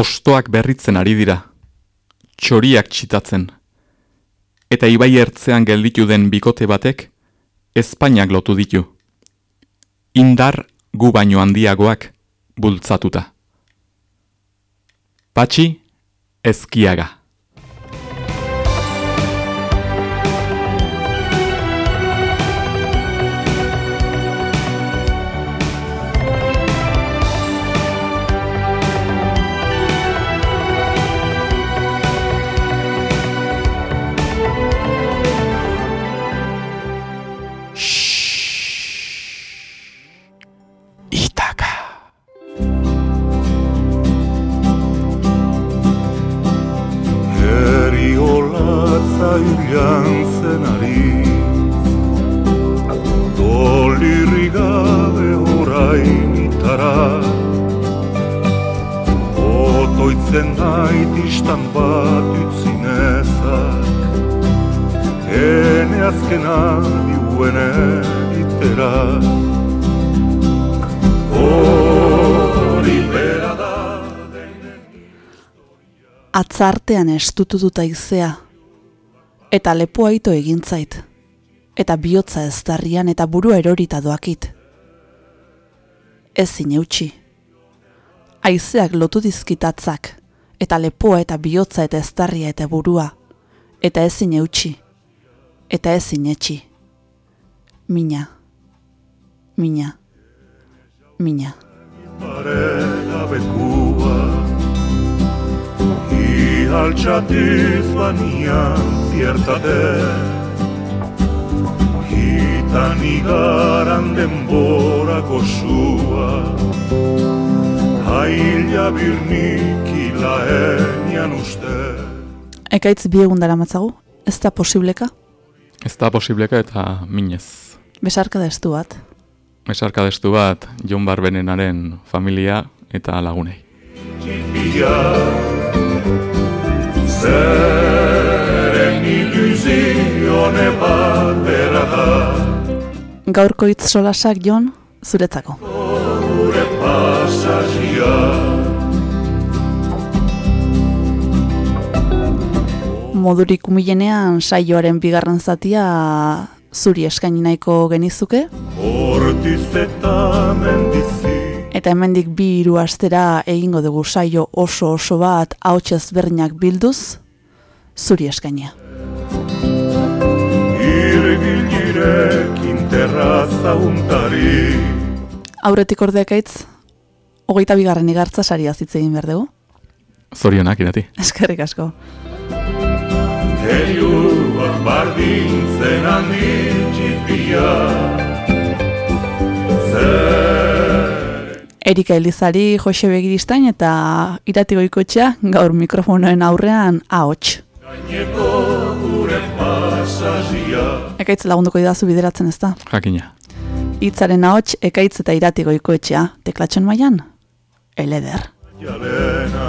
Ostoak berritzen ari dira, txoriak txitatzen, eta ibai ertzean gelditu den bikote batek, Espainiak lotu ditu. Indar gu baino handiagoak bultzatuta. Patxi, ezkiaga. artean estutu dut aizea, eta lepoa ito egintzait, eta bihotza eztarrian eta burua erorita doakit. Ez ineutxi. Aizeak lotu dizkitatzak, eta lepoa eta bihotza eta eztarria eta burua, eta ez ineutxi, eta ez inetxi. Mina, mina, mina altxatiz banian ziertate Gitan igaran denborako sua Haila birnik ilaenian uste Ekaitz biegun dara matzagu, ez da posibleka? Ez da posibleka eta minez. Besarka destu bat. Besarka destu bat, Jon Barbenenaren familia eta lagunei. Txipia, Zeren ilusione batera da Gaurko hitz solasak jon, zuretzako. Gure pasazia Modurik umilenean saioaren bigarren zatia zuri eskaini nahiko genizuke. Hortizetan endizi Eta hemendik bi hiru astera egingo dugu saio oso oso bat ahots ezberdinak bilduz zuri eskaina. Irebilirek untari. Aurretik ordekaitz 22garren igartza saria hitz egin berdegu. Zorionak irati. Eskerrik asko. Heliu bardin zen anitzia. Zer Erika Elizari, Jose Begiristain eta irati goikotxea gaur mikrofonoen aurrean ahots. Ekaitz lagunduko idazu bideratzen ez da? Jakina. Itzaren ahots, ekaitz eta irati goikotxea, teklatxon mailan, eleder. Jalena,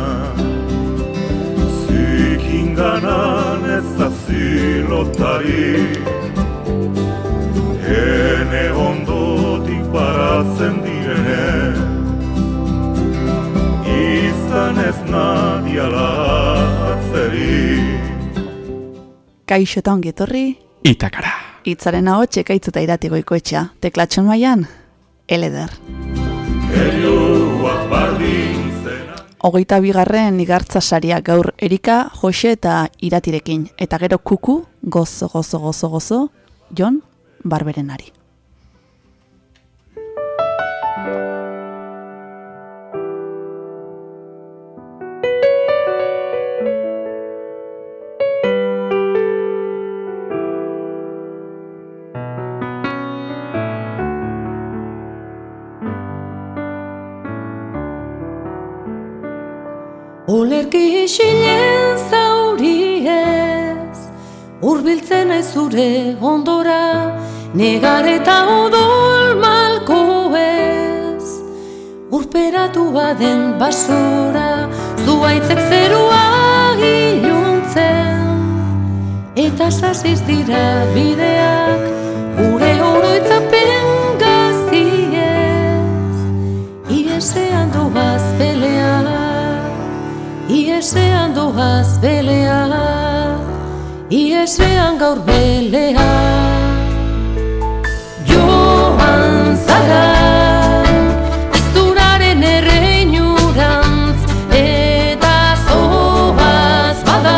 zikinganan ez da zilotari, ene ondotik baratzen di izan ez nadiala atzeri. Kaixo eta ongetorri. Itakara. Itzaren hau txekaitzuta iratiko ikoetxea. Teklatxon maian, eleder. Eluak Hogeita bigarren igartza saria gaur Erika, Jose eta Iratirekin. Eta gero kuku, gozo, gozo, gozo, gozo, Jon Barberenari. Kixinen zauriez Urbiltzen ez zure ondora Negar eta odol malko ez. Urperatu baden basura Zuaitzek zerua iluntzen Eta sasiz dira bideak Iesean doaz belea Iesean gaur belea Joan zara Azturaren erreinurantz Eta zoaz bada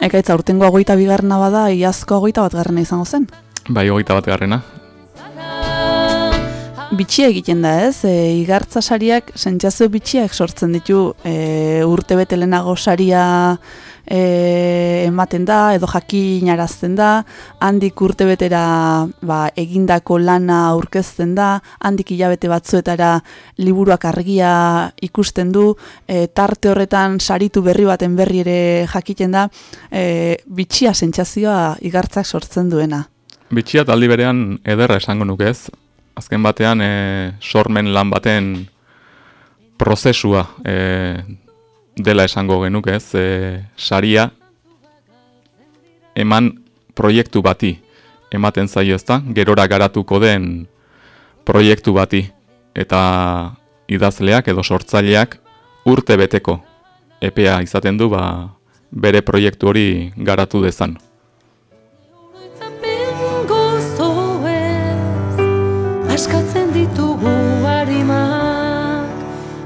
Ekaitza, urtengo agoita bigarrena bada, iazko agoita bat garrena izango zen. Bai, hogeita bat garrena. Bitxia egiten da ez, e, igartza sariak sentsazio bitxiak sortzen ditu e, urte bete saria e, ematen da edo jakinarazten da, handik urte betera ba, egindako lana aurkezten da, handik hilabete batzuetara liburuak argia ikusten du, e, tarte horretan saritu berri baten berri ere jakiten da, e, bitxia sentsazioa igartzak sortzen duena. Bitxia taldi berean ederra esango nuke ez. Azken batean e, sormen lan baten prozesua e, dela esango genuke ez. E, saria eman proiektu bati ematen zaio ezta, gerora garatuko den proiektu bati. Eta idazleak edo sortzaileak urte beteko epea izaten du ba, bere proiektu hori garatu dezan. Askatzen ditugu harimak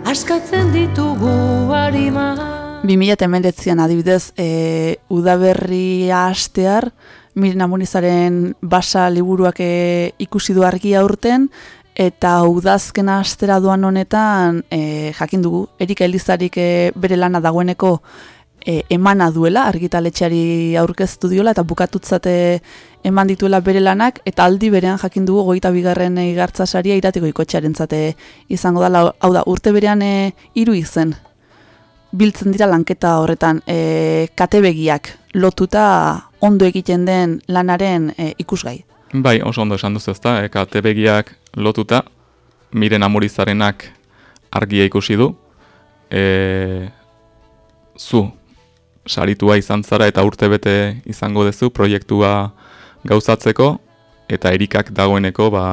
Askatzen ditugu harimak 2019an adibidez, e, udaberria hastear, Miren Amunizaren basa liburuak e, ikusi du argia urten, eta udazkena astera doan honetan, e, jakin dugu, Erika Elizarik e, bere lana dagoeneko e, emana duela, argitaletxeari aurkeztu diola, eta bukatutzate eman dituela bere lanak, eta aldi berean jakin dugu goita bigarren e, igartza saria iratiko ikotxearentzate izango da, hau da, urte berean e, hiru izen biltzen dira lanketa horretan e, katebegiak lotuta ondo egiten den lanaren e, ikusgai. Bai, oso ondo esan duzu ezta, eka tebegiak lotuta, miren amurizarenak argia ikusi du, e, zu saritua izan zara eta urte bete izango dezu proiektua gauzatzeko, eta erikak dagoeneko ba,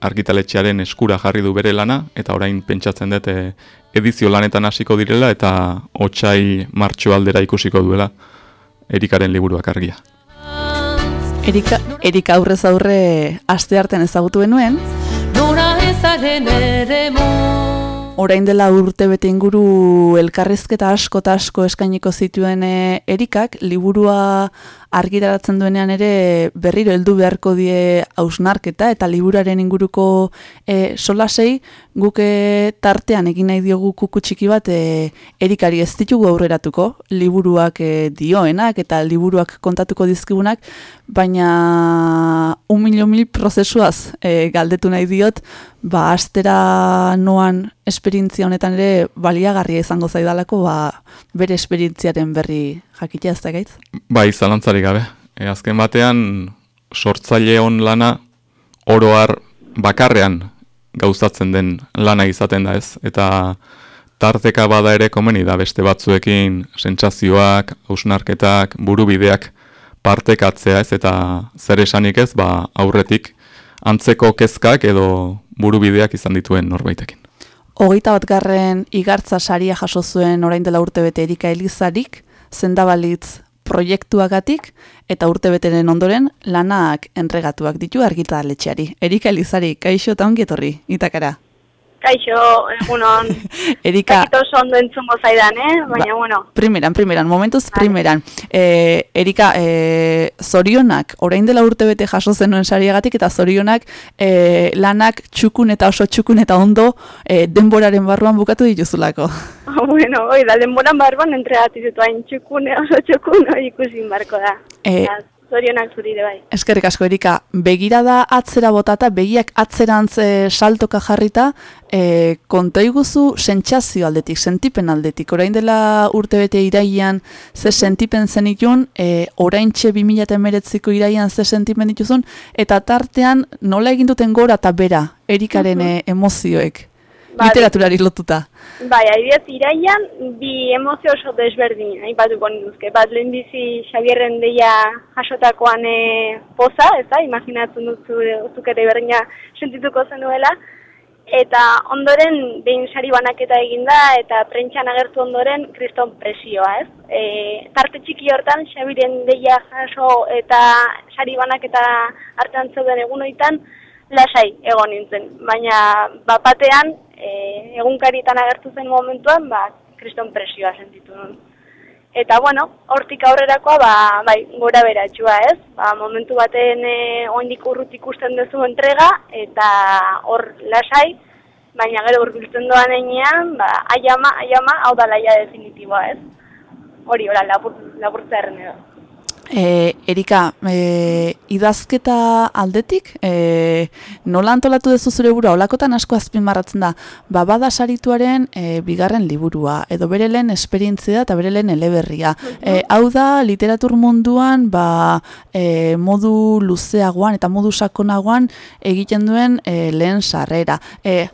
argitaletxearen eskura jarri du bere lana, eta orain pentsatzen dut e, edizio lanetan hasiko direla, eta otxai martxo aldera ikusiko duela erikaren liburuak argia. Erika, Erika aurrez aurre aste artean ezagutu benuen, Nora ezaren eremu orain dela urte bete inguru elkarrizketa asko eta asko eskainiko zituen e, Erikak, liburua argitaratzen duenean ere berriro heldu beharko die hausnarketa eta liburaren inguruko e, solasei guk e, tartean egin nahi diogu kuku txiki bat e, Erikari ez ditugu aurreratuko, liburuak e, dioenak eta liburuak kontatuko dizkigunak, baina un mil prozesuaz e, galdetu nahi diot, ba, astera noan esperientzia honetan ere baliagarria izango zaidalako, ba, bere esperientziaren berri jakitea ez da gaitz? Bai, zalantzarik gabe. E, azken batean, sortzaile on lana oroar bakarrean gauzatzen den lana izaten da ez. Eta tarteka bada ere komeni da beste batzuekin sentsazioak, hausnarketak, burubideak partekatzea ez. Eta zer esanik ez, ba, aurretik antzeko kezkak edo burubideak izan dituen norbaitekin. Hogeita bat garren igartza saria jaso zuen orain dela urte Erika Elizarik, zendabalitz proiektuagatik, eta urte beteren ondoren lanak entregatuak ditu argitaletxeari. Erika Elizarik, kaixo eta ongi etorri, itakara. Kaixo, egunon, Erika, dakit oso ondo entzungo zaidan, eh? Baina, bueno, primeran, primeran, momentuz primeran. E, Erika, e, zorionak, orain dela urte bete jaso zenuen sariagatik, eta zorionak e, lanak txukun eta oso txukun eta ondo e, denboraren barruan bukatu dituzulako. bueno, oi, da, denboran ditu hain txukune, oso txukune ikusin barko da. Eh, Eta, Zorionak zurire bai. Eskerrik asko, Erika. Begirada atzera botata, begiak atzerantz e, saltoka jarrita, e, konta iguzu sentsazio aldetik, sentipen aldetik. Orain dela urte bete iraian ze sentipen zenitun, e, orain txe 2008ko iraian ze sentipen dituzun, eta tartean nola egin duten gora eta bera, Erikaren e, emozioek, Bai. literaturari lotuta. Bai, adibidez, iraian bi emozio oso desberdin, aipatuko ninduzke. Bat lehen bizi Xabierren deia jasotakoan e, poza, ez da, imaginatzen dut zure- zuk ere berdina sentituko zenuela. eta ondoren behin sari banaketa egin da eta prentxan agertu ondoren kriston presioa, ez? E, tarte txiki hortan, Xabiren deia jaso eta sari banaketa hartan zeuden egunoitan, lasai egon nintzen. Baina bapatean, e, egunkaritan agertu zen momentuan, ba, kriston presioa sentitu nuen. Eta bueno, hortik aurrerakoa ba, bai, gora beratxua, ez? Ba, momentu baten eh oraindik urrut ikusten duzu entrega eta hor lasai, baina gero hurbiltzen doan heinean, ba, aiama, aiama, hau da laia definitiboa, ez? Hori, ora, labur, laburtzearen edo. E, Erika, e, idazketa aldetik, e, nola antolatu duzu zure burua, olakotan asko azpimarratzen da, ba, bada sarituaren e, bigarren liburua, edo bere lehen esperientzia eta bere lehen eleberria. E, hau da, literatur munduan, ba, e, modu luzeagoan eta modu sakonagoan egiten duen e, lehen sarrera. E,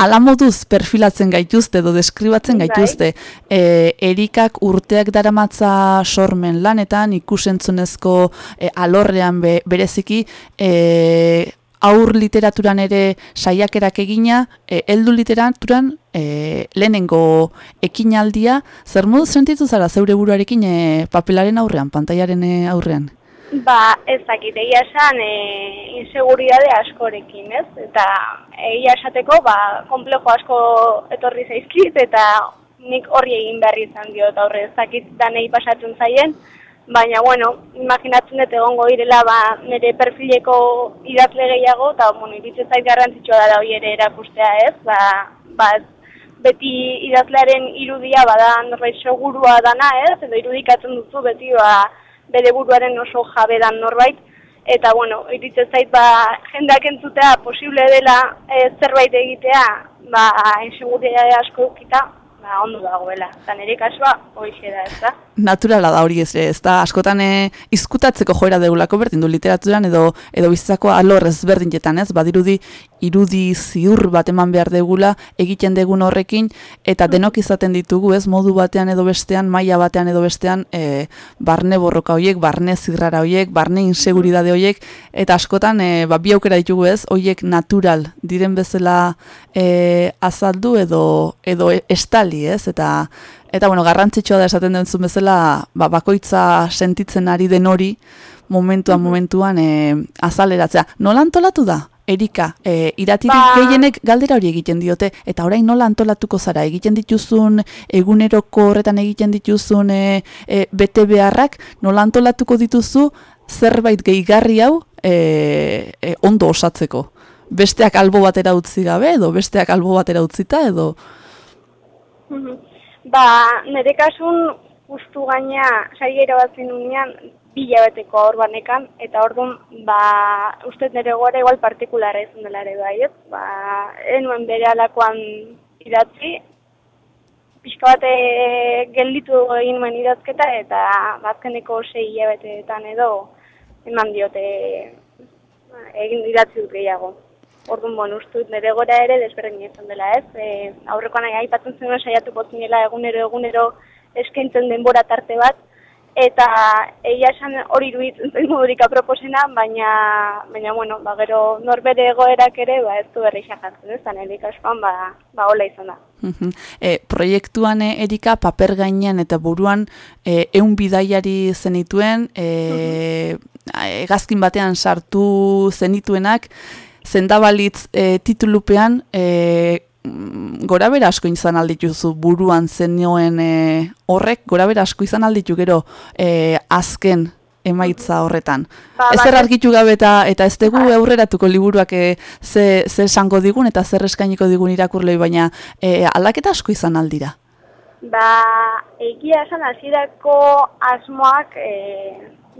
ala moduz perfilatzen gaituzte edo deskribatzen Bai. gaituzte, e, Erikak urteak daramatza sormen lanetan, ikusentzunezko e, alorrean be, bereziki, e, aur literaturan ere saiakerak egina, e, heldu literaturan e, lehenengo ekinaldia, zer modu sentitu zara zeure buruarekin e, papelaren aurrean, pantailaren e, aurrean? Ba, ez dakit, egia esan, e, inseguridade askorekin, ez? Eta egia esateko, ba, komplejo asko etorri zaizkit, eta nik horri egin behar izan diot aurre, ez dakit danei pasatzen zaien, baina, bueno, imaginatzen dut egongo direla, ba, nire perfileko idazle gehiago, eta, bueno, iritzen zait garrantzitsua da hori ere erakustea, ez? Ba, ba, beti idazlearen irudia bada norbait segurua dana, ez? Edo irudikatzen duzu beti, ba, bere buruaren oso jabedan norbait, eta bueno, iritzen zait ba, jendeak entzutea posible dela e, zerbait egitea, ba, inseguridade asko eukita, ba, ondo dagoela. Eta nire kasua, hoixe da, ez da? Naturala da hori ez, ez da askotan e, izkutatzeko joera deulako berdin du literaturan edo edo bizitzako alor ezberdinetan, ez? Badirudi irudi ziur bat eman behar degula egiten degun horrekin eta denok izaten ditugu, ez? Modu batean edo bestean, maila batean edo bestean e, barne borroka hoiek, barne zirrara hoiek, barne inseguridade hoiek eta askotan e, ba, bi aukera ditugu, ez? Hoiek natural diren bezala e, azaldu edo edo estali, ez? Eta Eta bueno, garrantzitsua da esaten dentzun bezala, ba, bakoitza sentitzen ari den hori momentuan momentuan e, azaleratzea. Nola antolatu da? Erika, e, iratirik Ba- gehienek galdera hori egiten diote, eta orain nola antolatuko zara, egiten dituzun eguneroko horretan egiten dituzun e, e, bete beharrak, nola antolatuko dituzu zerbait gehigarri hau e, e, ondo osatzeko. Besteak albo batera utzi gabe, edo besteak albo batera utzita, edo... Ba, nire kasun justu gaina sari irabazi nunean bilabeteko aur banekan, eta orduan, ba, uste nire gora igual partikularra izan dela ere bai, ez? Ba, enuen bere alakoan idatzi, pixka bat eh, gelditu egin nuen idazketa, eta bazkeneko sei hilabeteetan edo eman diote egin idatzi dut gehiago. Orduan, bon, uste dut nire gora ere desberdin izan dela, ez? E, aurrekoan aipatzen zenuen saiatuko zinela egunero egunero eskaintzen denbora tarte bat, eta egia esan hori iruditzen zen modurik aproposena, baina, baina bueno, ba, gero norbere egoerak ere, ba, ez du berri jartzen, ez? Nire kasuan, ba, ba, hola izan da. E, proiektuan e, Erika paper gainean eta buruan e, eun bidaiari zenituen, e, egazkin batean sartu zenituenak, zendabalitz e, titulupean e, gora bera asko izan aldituzu buruan zenioen e, horrek, gora bera asko izan alditu gero e, azken emaitza horretan. Ba, bai. argitu gabe eta, eta ez dugu aurreratuko liburuak e, ze, ze esango digun eta zer eskainiko digun irakurlei, baina e, aldaketa asko izan aldira. Ba, egia esan hasierako asmoak e,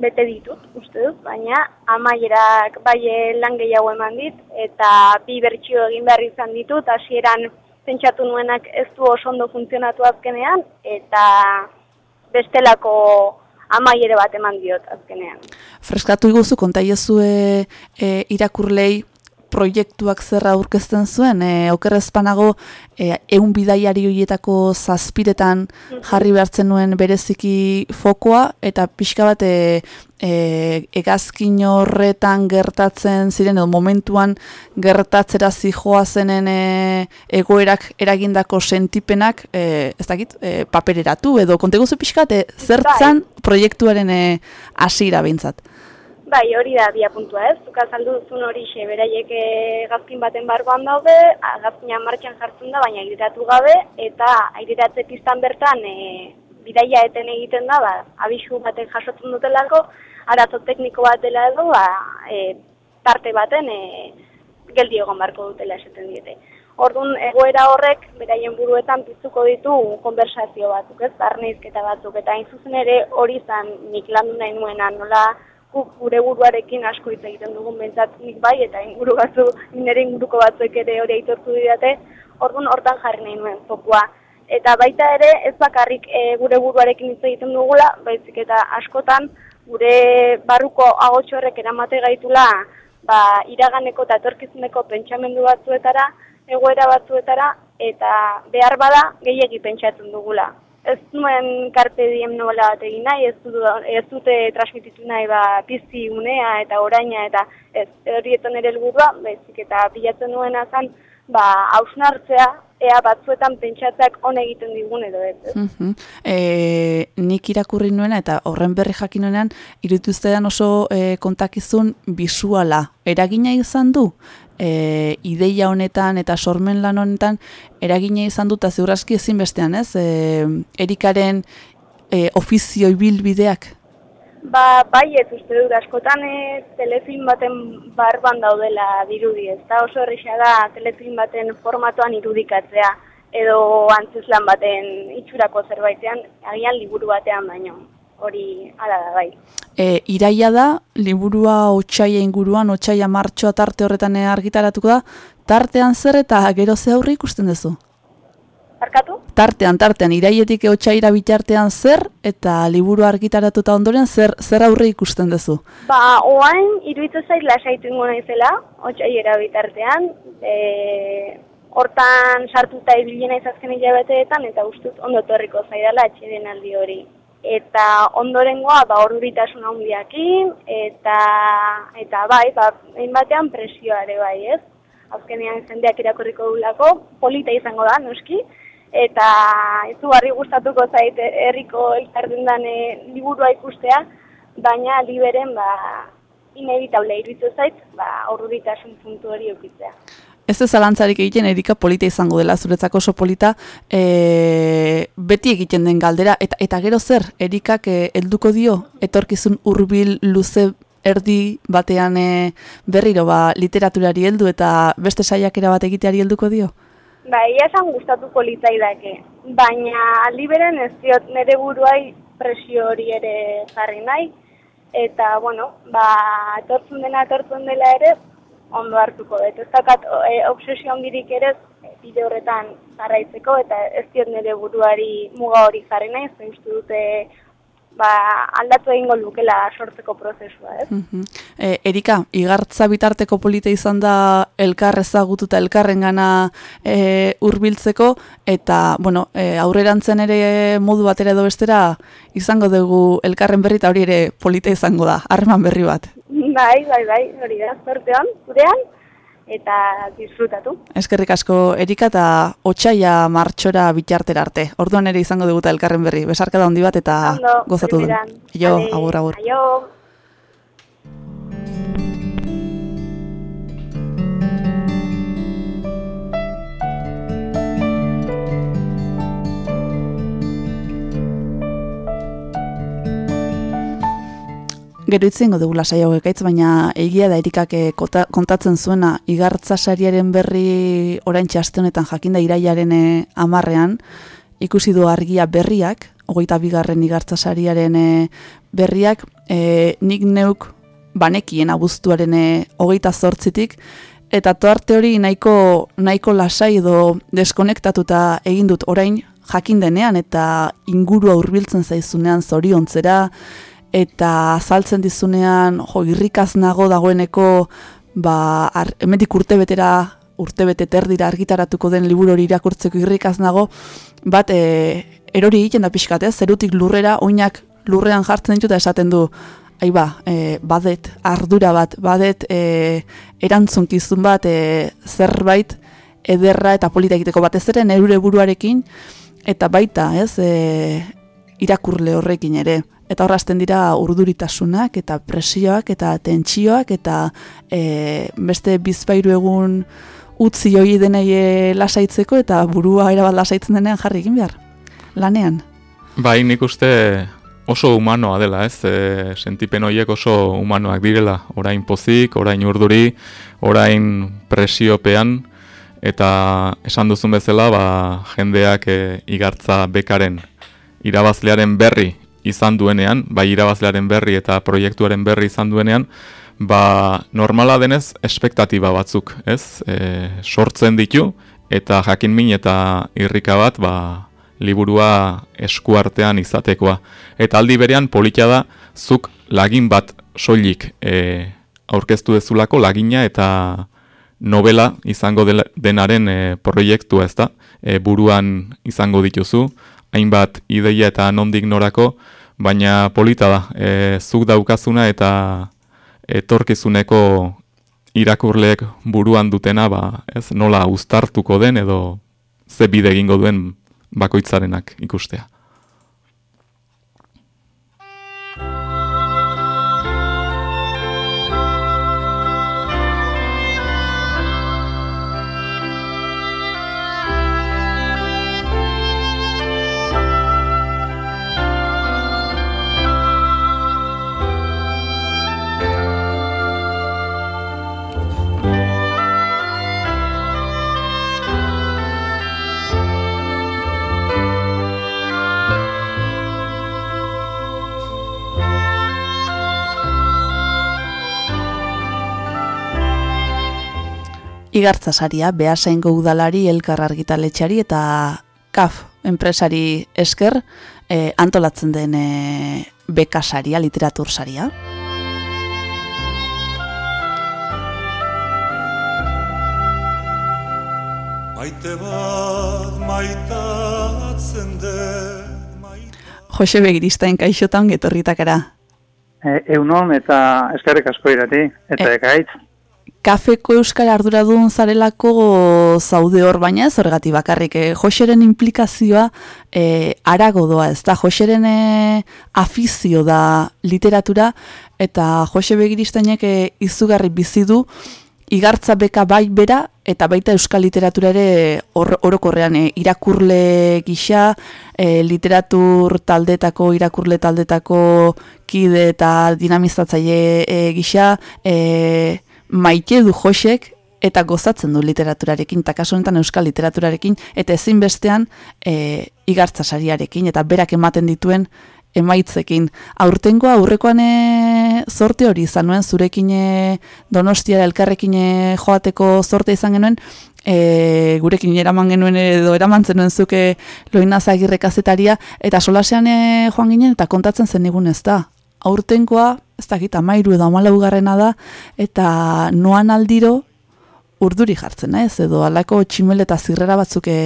bete ditut, uste dut, baina amaierak bai lan gehiago eman dit, eta bi bertsio egin behar izan ditut, hasieran pentsatu nuenak ez du oso ondo funtzionatu azkenean, eta bestelako amaiere bat eman diot azkenean. Freskatu iguzu, konta e, e, irakurlei proiektuak zerra aurkezten zuen, e, okerrezpanago e, eun bidaiari horietako zazpiretan jarri behartzen nuen bereziki fokoa, eta pixka bat e, e, egazkin horretan gertatzen ziren, edo momentuan gertatzera zijoa zenen e, egoerak eragindako sentipenak, e, ez dakit, e, papereratu, edo konteguzu pixka, e, zertzan proiektuaren e, asira bintzat. Bai, hori da bia puntua ez, zuka azaldu duzun hori xe, beraiek eh, gazkin baten bargoan daude, gazkina martxan jartzen da, baina airiratu gabe, eta airiratze piztan bertan e, bidaia eten egiten da, ba, abisu baten jasotzen dutelako, arazo tekniko bat dela edo, ba, e, tarte baten e, geldi egon barko dutela esaten diete. Orduan, egoera horrek, beraien buruetan piztuko ditu konversazio batzuk, ez, barneizketa batzuk, eta hain zuzen ere hori zan nik landu nahi nuena, nola, guk gure buruarekin asko hitz egiten dugun bentsat nik bai eta inguru batzu nire inguruko batzuek ere hori aitortu didate. Orduan hortan jarri nahi nuen fokua. Eta baita ere ez bakarrik e, gure buruarekin hitz egiten dugula baizik eta askotan gure barruko agotxo horrek eramate gaitula ba, iraganeko eta etorkizuneko pentsamendu batzuetara egoera batzuetara eta behar bada gehiegi pentsatzen dugula ez nuen karpe diem nola bat egin nahi, ez, du, ez dute transmititu nahi ba, pizti unea eta oraina eta ez horietan ere helburua, bezik eta bilatzen nuena zen, ba, hausnartzea, ea batzuetan pentsatzeak on egiten digun edo ez. ez? Mm nik irakurri nuena eta horren berri jakin nuenean, irutuztean oso e, kontakizun bisuala. Eragina izan du? E, ideia honetan eta sormen lan honetan eragina izan dut ziurazki ezinbestean, ez? E, erikaren e, ofizio ibilbideak? Ba, bai, ez uste dut, askotan e, telefilm baten barban daudela dirudi, ez da oso errisa da telefilm baten formatoan irudikatzea, edo antzeslan baten itxurako zerbaitean, agian liburu batean baino hori ala da bai. E, iraia da, liburua otxaia inguruan, otxaia martxoa tarte horretan argitaratuko da, tartean zer eta gero ze aurri ikusten duzu? Arkatu? Tartean, tartean, iraietik otxaira bitartean zer eta liburu argitaratuta ondoren zer zer aurre ikusten duzu? Ba, oain, iruditzen zait lasaitu ingo naizela, otxaiera bitartean, e, hortan sartuta ibilena izazken hilabeteetan, eta ustut ondo torriko zaidala atxeden aldi hori eta ondorengoa ba orduritasun handiakin eta eta bai ba batean presioa ere bai, ez? Azkenean jendeak irakurriko dulako, polita izango da, noski, eta izugarri gustatuko zait herriko elkardendan e, liburua ikustea, baina liberen ba inevitable iruditzen zait, ba orduritasun puntu hori ukitzea ez ez zalantzarik egiten erika polita izango dela, zuretzako oso polita, e, beti egiten den galdera, eta, eta gero zer, erikak e, helduko dio, etorkizun hurbil luze erdi batean e, berriro ba, literaturari heldu eta beste saiakera bat egiteari helduko dio? Ba, ia esan gustatu politai dake, baina liberen ez diot nire buruai presio hori ere jarri nahi, eta, bueno, ba, etortzen dena etortzen dela ere, ondo hartuko dut. Ez dakat e, obsesio ongirik ere bide horretan jarraitzeko eta ez diot nire buruari muga hori jarri nahi, ez dute ba, aldatu egingo lukela sortzeko prozesua, ez? Mm Erika, igartza bitarteko polita izan da elkar ezagutu eta elkarren gana e, urbiltzeko, eta, bueno, e, aurrerantzen ere modu batera edo bestera izango dugu elkarren berri eta hori ere polita izango da, harreman berri bat. Bai, bai, bai, hori da, zortean, zurean, eta disfrutatu. Eskerrik asko Erika eta Otsaia martxora bitartera arte. Orduan ere izango dugu elkarren berri. Besarka da handi bat eta gozatu du. Jo, agur agur. Aio. Gero itzengo dugu lasai hau ekaitz, baina egia da erikak eh, kontatzen zuena igartza sariaren berri orain txaste jakinda iraiaren eh, amarrean, ikusi du argia berriak, hogeita bigarren igartza sariaren eh, berriak, e, nik neuk banekien abuztuaren hogeita zortzitik, eta toarte hori nahiko, nahiko lasai edo deskonektatuta egin dut orain jakin denean, eta ingurua hurbiltzen zaizunean zoriontzera, eta azaltzen dizunean jo irrikaz nago dagoeneko ba, ar, emetik urte betera, urte bete terdira argitaratuko den liburu hori irakurtzeko irrikaz nago, bat e, erori egiten da pixkat, ez? zerutik lurrera, oinak lurrean jartzen ditu eta esaten du, ai ba, e, badet, ardura bat, badet e, erantzunkizun bat, e, zerbait ederra eta polita egiteko batez ere neure buruarekin, eta baita, ez, e, irakurle horrekin ere. Eta horrazten dira urduritasunak eta presioak eta tentsioak eta e, beste bizpairu egun utzi hori denei e, lasaitzeko eta burua erabat lasaitzen denean jarri egin behar. Lanean. Bai, nik uste oso humanoa dela, ez? E, sentipen horiek oso humanoak direla. Orain pozik, orain urduri, orain presiopean, eta esan duzun bezala, ba, jendeak e, igartza bekaren irabazlearen berri izan duenean, bai irabazlearen berri eta proiektuaren berri izan duenean, ba normala denez espektatiba batzuk, ez? E, sortzen ditu eta jakin min eta irrika bat, ba, liburua eskuartean izatekoa. Eta aldi berean politia da zuk lagin bat soilik e, aurkeztu dezulako lagina eta novela izango denaren e, proiektua, ezta? E, buruan izango dituzu, hainbat ideia eta nondik norako, baina polita da, e, zuk daukazuna eta etorkizuneko irakurleek buruan dutena, ba, ez, nola uztartuko den edo ze bide egingo duen bakoitzarenak ikustea. Igartza saria, behasaingo udalari, elkar argitaletxari eta kaf enpresari esker e, antolatzen den e, bekasaria, literatur saria. Maite bat maitatzen den maite... Jose Begiristain kaixotan getorritakara. E, eunon eta eskerrik asko irati, eta E- ekaitz. Kafeko euskal arduradun zarelako zaude hor baina ez horregatik bakarrik. E, Joseren implikazioa e, arago doa ez da. Joseren e, afizio da literatura eta Jose Begiristainek e, izugarri bizi du igartza beka bai bera eta baita euskal literatura ere hor- orokorrean e, irakurle gisa, e, literatur taldetako, irakurle taldetako kide eta dinamizatzaile e, gisa, e, maite du Josek eta gozatzen du literaturarekin, eta kasu honetan euskal literaturarekin, eta ezinbestean e, igartza sariarekin, eta berak ematen dituen emaitzekin. Aurtengoa aurrekoan e, zorte hori izan nuen, zurekin e, donostiara elkarrekin e, joateko zorte izan genuen, e, gurekin eraman genuen edo eraman zenuen zuke loinaz agirre kazetaria, eta solasean e, joan ginen eta kontatzen zen egun ez da. Aurtengoa, ez dakit, amairu edo amalaugarrena da, eta noan aldiro urduri jartzen naiz, edo alako tximel eta zirrera batzuk e,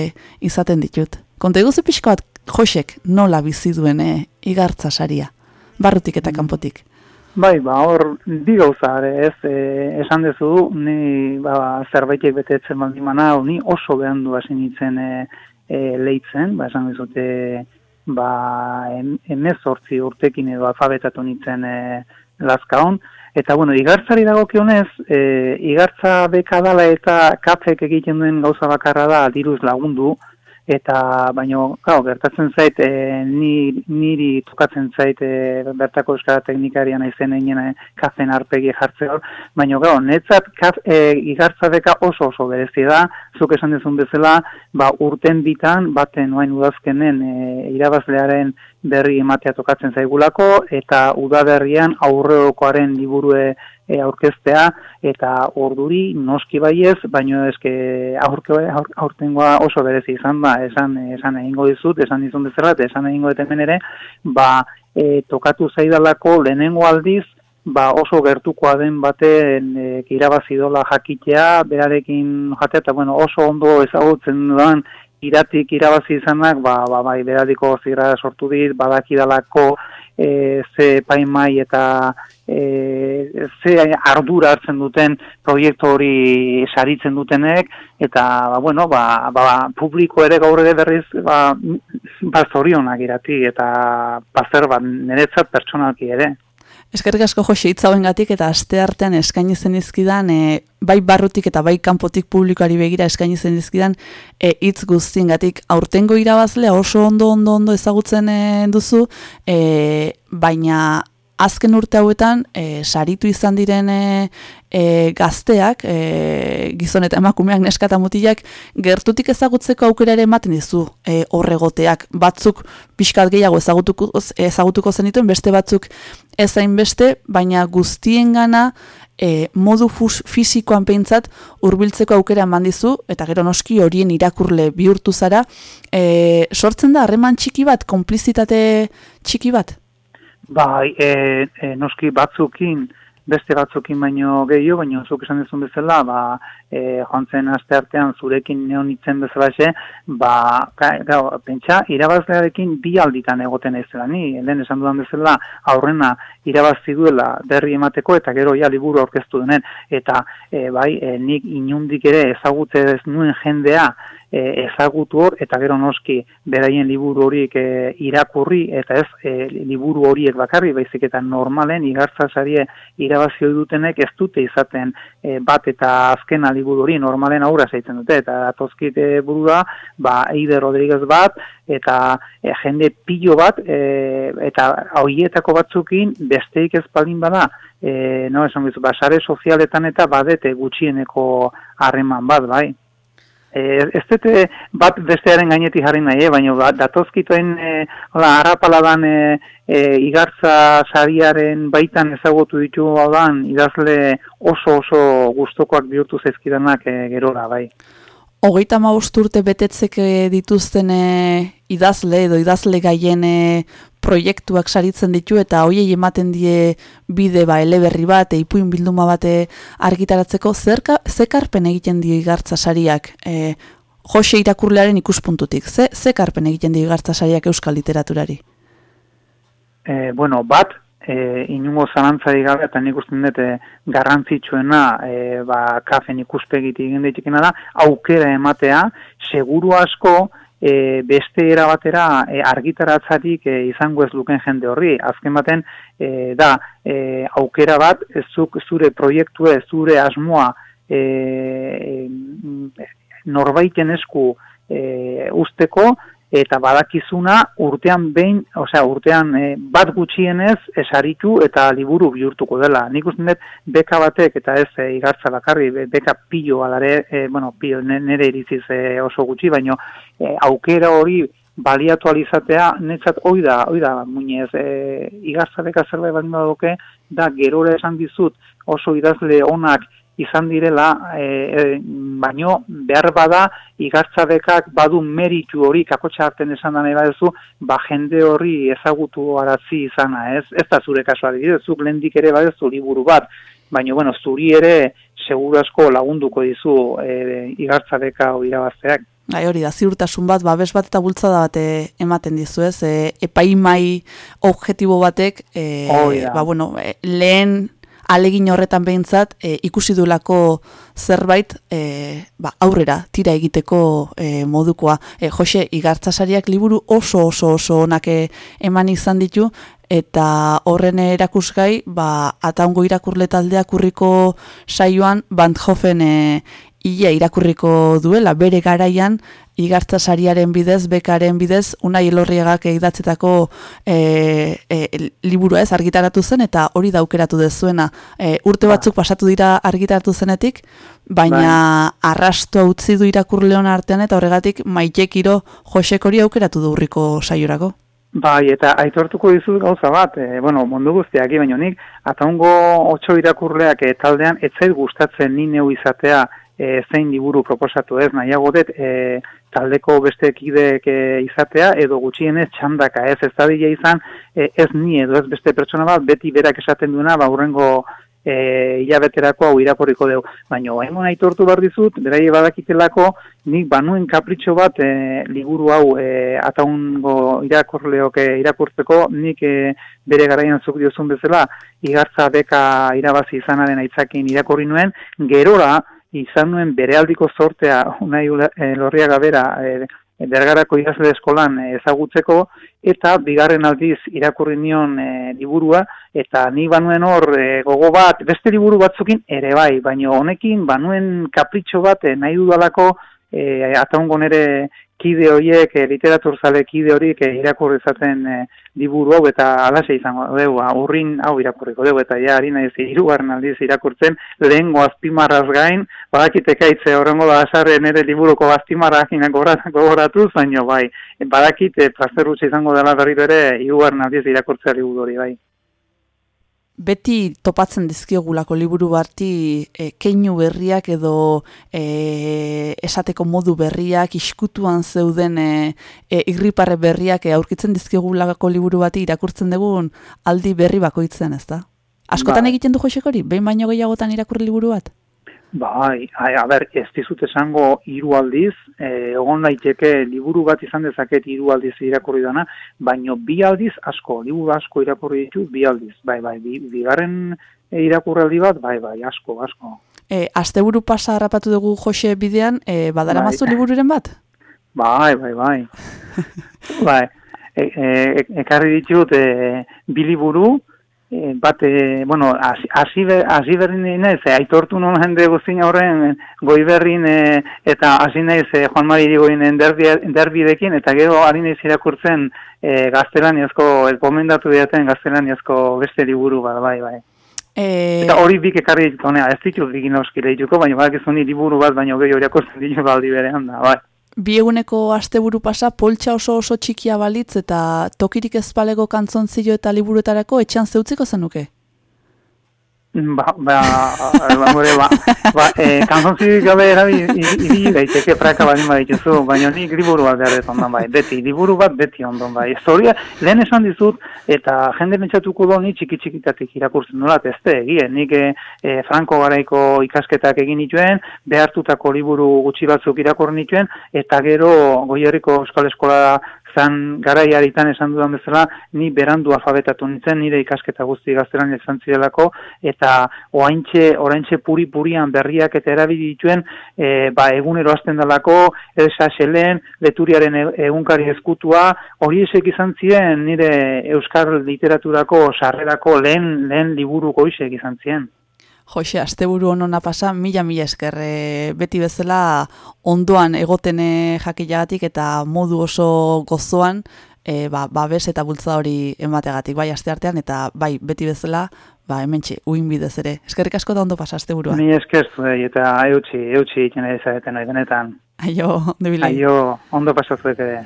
izaten ditut. Konta eguzu pixka bat Josek nola bizi duen e, igartza saria, barrutik eta kanpotik. Bai, ba, hor, bi gauza, ez, e, esan dezu, ni, ba, zerbaitek betetzen baldin manau, ni oso behan du hasi nintzen e, e, leitzen, ba, esan dezute, ba, em, emezortzi urtekin edo alfabetatu nintzen e, lazkaon, eta, bueno, igartzari dagokionez, e, igartza beka dala eta kafek egiten duen gauza bakarra da diruz lagundu, eta baino claro, gertatzen zait e, ni, niri tokatzen zait e, bertako euskara teknikaria naizen einen e, kafen arpegi jartze hor, baino claro, netzat kaf, e, igartza beka oso oso berezi da, zuk esan dezun bezala, ba urten bitan baten oain udazkenen e, irabazlearen berri ematea tokatzen zaigulako eta udaberrian aurreokoaren liburue e, aurkeztea eta orduri noski baiez, baino eske aurke aur, aurtengoa oso berezi izan ba, esan esan egingo dizut, esan dizun bezala eta esan egingo dut hemen ere, ba e, tokatu zaidalako lehenengo aldiz ba oso gertukoa den baten e, irabazi dola jakitea, berarekin jatea, eta bueno, oso ondo ezagutzen duan iratik irabazi izanak, ba, ba, bai, beradiko zira sortu dit, badakidalako e, ze paimai eta e, ze ardura hartzen duten proiektu hori saritzen dutenek, eta, ba, bueno, ba, ba, publiko ere gaur ere berriz, ba, ba zorionak irati, eta bazer bat niretzat pertsonalki ere. Eskerrik asko Jose hitzauen gatik eta aste artean eskaini zen izkidan, e, bai barrutik eta bai kanpotik publikoari begira eskaini zen izkidan, e, hitz guztien gatik aurtengo irabazlea oso ondo ondo ondo ezagutzen e, duzu, e, baina azken urte hauetan e, saritu izan diren e, e, gazteak, e, gizon eta emakumeak neskata mutilak, gertutik ezagutzeko aukera ere ematen dizu e, horregoteak. Batzuk pixkat gehiago ezagutuko, ezagutuko zenituen, beste batzuk ezain beste, baina guztien gana e, modu fus, fizikoan peintzat hurbiltzeko aukera eman dizu, eta gero noski horien irakurle bihurtu zara, e, sortzen da harreman txiki bat, konplizitate txiki bat? Bai, e, e, noski batzukin, beste batzukin baino gehiago, baino zuk esan dezun bezala, ba, e, joan zen aste artean zurekin neonitzen bezala xe, ba, gau, pentsa, irabazlearekin bi alditan egoten ez dela, ni, lehen esan dudan bezala, aurrena irabazi duela berri emateko, eta gero ja liburu aurkeztu denen, eta e, bai, e, nik inundik ere ezagute ez nuen jendea, e, ezagutu hor, eta gero noski beraien liburu horiek e, irakurri, eta ez e, liburu horiek bakarri, baizik eta normalen igartza sarie irabazio dutenek ez dute izaten e, bat eta azkena liburu hori normalen aurra zaitzen dute, eta atozkit e, buru da, ba, Eide Rodriguez bat, eta e, jende pilo bat, e, eta horietako batzukin besteik ez palin bada, e, no, esan bizu, ba, sare sozialetan eta badete gutxieneko harreman bat, bai. Eh, ez dute bat bestearen gainetik jarri nahi, eh? baina bat, datozkitoen eh, harrapaladan eh, eh, igartza sariaren baitan ezagutu ditu hau idazle oso oso gustokoak bihurtu zezkidanak eh, gerora, bai. Hogeita urte betetzeke dituzten e, idazle edo idazle gaien e, proiektuak saritzen ditu eta hoiei ematen die bide ba eleberri bat, ipuin bilduma bate argitaratzeko zerka zekarpen egiten die igartza sariak e, Jose irakurlearen ikuspuntutik, ze zekarpen egiten die igartza sariak euskal literaturari? E, bueno, bat, e, inungo zalantzari gabe, eta nik usten dut e, garrantzitsuena e, ba, kafen ikuspegiti egin daitekena da, aukera ematea, seguru asko e, beste erabatera e, argitaratzarik e, izango ez luken jende horri. Azken baten, e, da, e, aukera bat, ez zure proiektu ez zure asmoa e, e, norbaiten esku e, usteko, eta badakizuna urtean behin, osea urtean e, bat gutxienez esaritu eta liburu bihurtuko dela. Nik uste dut beka batek eta ez e, igartza bakarri, beka pilo alare, e, bueno, pilo nere iriziz e, oso gutxi, baino e, aukera hori baliatu alizatea, netzat hoi da, hoi da, muinez, e, igartza beka zerbait bat doke, da gerora esan dizut oso idazle onak izan direla, e, e, baino behar bada igartzabekak badu meritu hori kakotxa harten esan da nahi badezu, ba jende hori ezagutu arazi izana, ez? Ez da zure kasua dira, zuk lendik ere badezu liburu bat, baino bueno, zuri ere seguru asko lagunduko dizu e, igartzabeka hori irabazteak. Gai hori da, ziurtasun bat, babes bat eta bultzada bat ematen dizu ez, e, epaimai objetibo batek, e, ba, bueno, e, lehen alegin horretan behintzat e, ikusi dulako zerbait e, ba, aurrera tira egiteko e, modukoa. E, Jose, igartzasariak liburu oso oso oso onak e, eman izan ditu, eta horren erakusgai, ba, ataungo irakurle taldeak urriko saioan, Bandhofen e, ia irakurriko duela, bere garaian, igartza sariaren bidez, bekaren bidez, unai elorriagak egidatzetako e, e, liburu ez argitaratu zen, eta hori daukeratu dezuena. E, urte ba. batzuk pasatu dira argitaratu zenetik, baina bai. arrastu utzi du irakurleon artean, eta horregatik maitekiro josek hori aukeratu du urriko saiorako. Bai, eta aitortuko dizut gauza bat, e, bueno, mundu guztiak, baina nik, eta hongo otxo irakurleak e, taldean, etzait gustatzen ni neu izatea e, zein liburu proposatu ez, nahiago dut e, taldeko beste kideek e, izatea, edo gutxienez txandaka ez, ez da izan, e, ez ni edo ez beste pertsona bat, beti berak esaten duena, ba, urrengo e, hilabeterako hau irakorriko dugu. Baina, hain nahi tortu behar dizut, berai badakitelako, nik banuen kapritxo bat e, liburu hau e, ataungo irakorleok e, irakurtzeko, nik e, bere garaian zuk diozun bezala, igartza beka irabazi izanaren aitzakin irakorri nuen, gerora, izan nuen bere aldiko zortea, unai e, lorria gabera, e, bergarako idazle eskolan ezagutzeko, eta bigarren aldiz irakurri nion e, liburua, eta ni banuen hor e, gogo bat, beste liburu batzukin ere bai, baina honekin banuen kapritxo bat e, nahi dudalako e, ataungo nere kide horiek, e, literatur zale kide horiek e, irakurri zaten e, liburu hau eta alase izango dugu, urrin hau irakurriko dugu, eta ja harina ez irugarren aldiz irakurtzen, lehen goazpimarraz gain, badakite kaitze horrengo da asarre nire liburuko goazpimarra gogoratuz, baina bai, badakite plazerrutxe izango dela berri bere, irugarren aldiz irakurtzea liburu hori bai beti topatzen dizkiogulako liburu barti e, keinu berriak edo e, esateko modu berriak iskutuan zeuden e, e, irriparre berriak e, aurkitzen dizkiogulako liburu bati irakurtzen dugun aldi berri bakoitzen, ez da? Askotan ba. egiten du josekori? Behin baino gehiagotan irakurri liburu bat? Bai, a ber, ez dizut esango hiru aldiz, eh, egon daiteke liburu bat izan dezaket hiru aldiz irakurri dana, baino bi aldiz asko, liburu asko irakurri ditu bi aldiz. Bai, bai, bi, bigarren irakurraldi bat, bai, bai, asko, asko. E, asteburu pasa harrapatu dugu Jose bidean, e, badara bai. libururen bat? Bai, bai, bai. bai, e, e, ekarri ditut e, bi Eh, bat, e, bueno, hasi berrin naiz, e, aitortu non jende guztin horren goi berrin eta hasi naiz e, Juan Mari Digoinen derbidekin, eta gero ari naiz irakurtzen e, gaztelaniazko, elpomendatu diaten gaztelaniazko beste liburu bat, bai, bai. E... Eta hori bik ekarri ditu, ez ditut bikin oskile dituko, baina bak ez liburu bat, baina gehi horiak orten ditu baldi berean da, bai bieguneko asteburu pasa poltsa oso oso txikia balitz eta tokirik ezpalego kantzontzio eta liburuetarako etxan zeutziko zenuke? Ba, ba, ba, ba, ba, e, kanzon zidik gabe erabi, iri daiteke praka baldin badituzu, baina nik liburu bat behar ondan bai, beti, liburu bat beti ondan bai. Historia, lehen esan dizut, eta jende pentsatuko do ni txiki txikitatik irakurtzen nola, ez egie, nik e, e, Franco garaiko ikasketak egin nituen, behartutako liburu gutxi batzuk irakurren nituen, eta gero goierriko euskal eskola zan garai haritan esan dudan bezala, ni berandu alfabetatu nintzen, nire ikasketa guzti gaztelan izan zirelako, eta oaintxe, oraintxe puri-purian berriak eta erabili dituen, e, ba, egunero azten dalako, elsa xelen, leturiaren e, egunkari ezkutua, hori esek izan ziren nire euskal literaturako sarrerako lehen, lehen liburu goizek izan ziren. Jose, asteburu honona pasa, mila mila esker, e, beti bezala ondoan egotene jakilagatik eta modu oso gozoan, e, ba, babes eta bultza hori emategatik, bai aste artean, eta bai beti bezala, ba hemen txe, uin bidez ere. Eskerrik asko da ondo pasa asteburua. Ni esker eta eutxi, eutxi itxen ezagetan nahi benetan. Aio, ondo bilai. Aio, ondo pasazuek ere.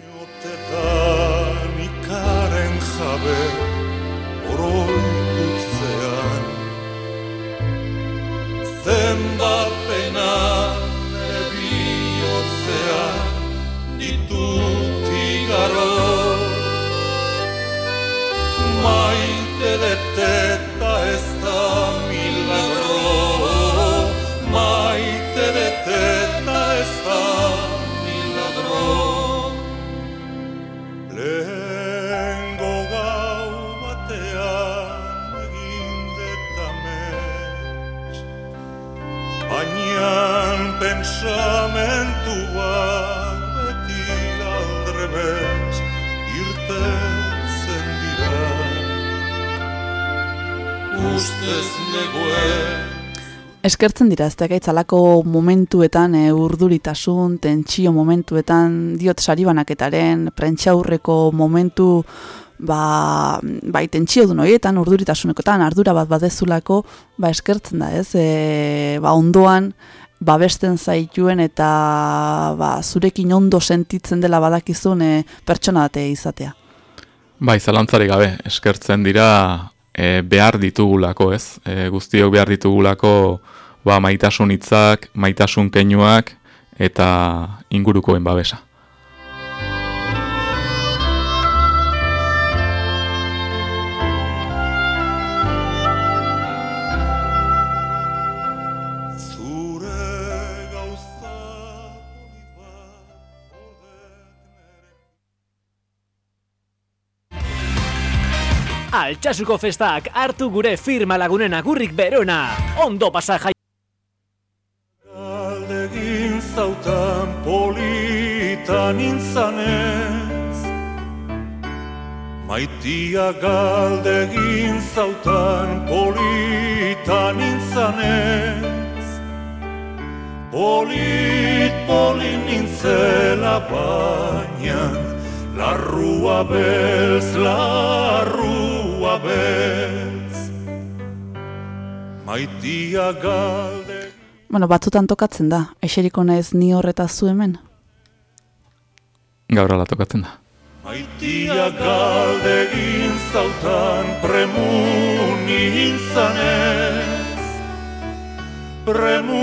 Zenbat pena nere bihotzea ditut igaro maite pensamentua beti aldrebez irtetzen dira Ustez negoen Eskertzen dira, ez da gaitzalako momentuetan, e, urduritasun, tentsio momentuetan, diot saribanaketaren, prentxaurreko momentu, ba, ba itentzio du noietan, urduritasunekotan, ardura bat badezulako, ba eskertzen da, ez? E, ba ondoan, babesten zaituen eta ba, zurekin ondo sentitzen dela badakizun e, pertsona bate izatea. Bai, zalantzari gabe, eskertzen dira e, behar ditugulako, ez? E, guztiok behar ditugulako ba, maitasun hitzak, maitasun keinuak eta ingurukoen babesa. Altxasuko festak hartu gure firma lagunen agurrik berona. Ondo pasa jai... Galdegin zautan polita nintzanez Maitia galdegin zautan polita nintzanez Polit, polit nintzela baina Larrua beltz, larrua beltz Maitia galde. Bueno, batzutan tokatzen da, eseriko naiz ni horreta zu hemen. Gaur ala tokatzen da. Maitia galdegin zautan premu nintzanez. Premu,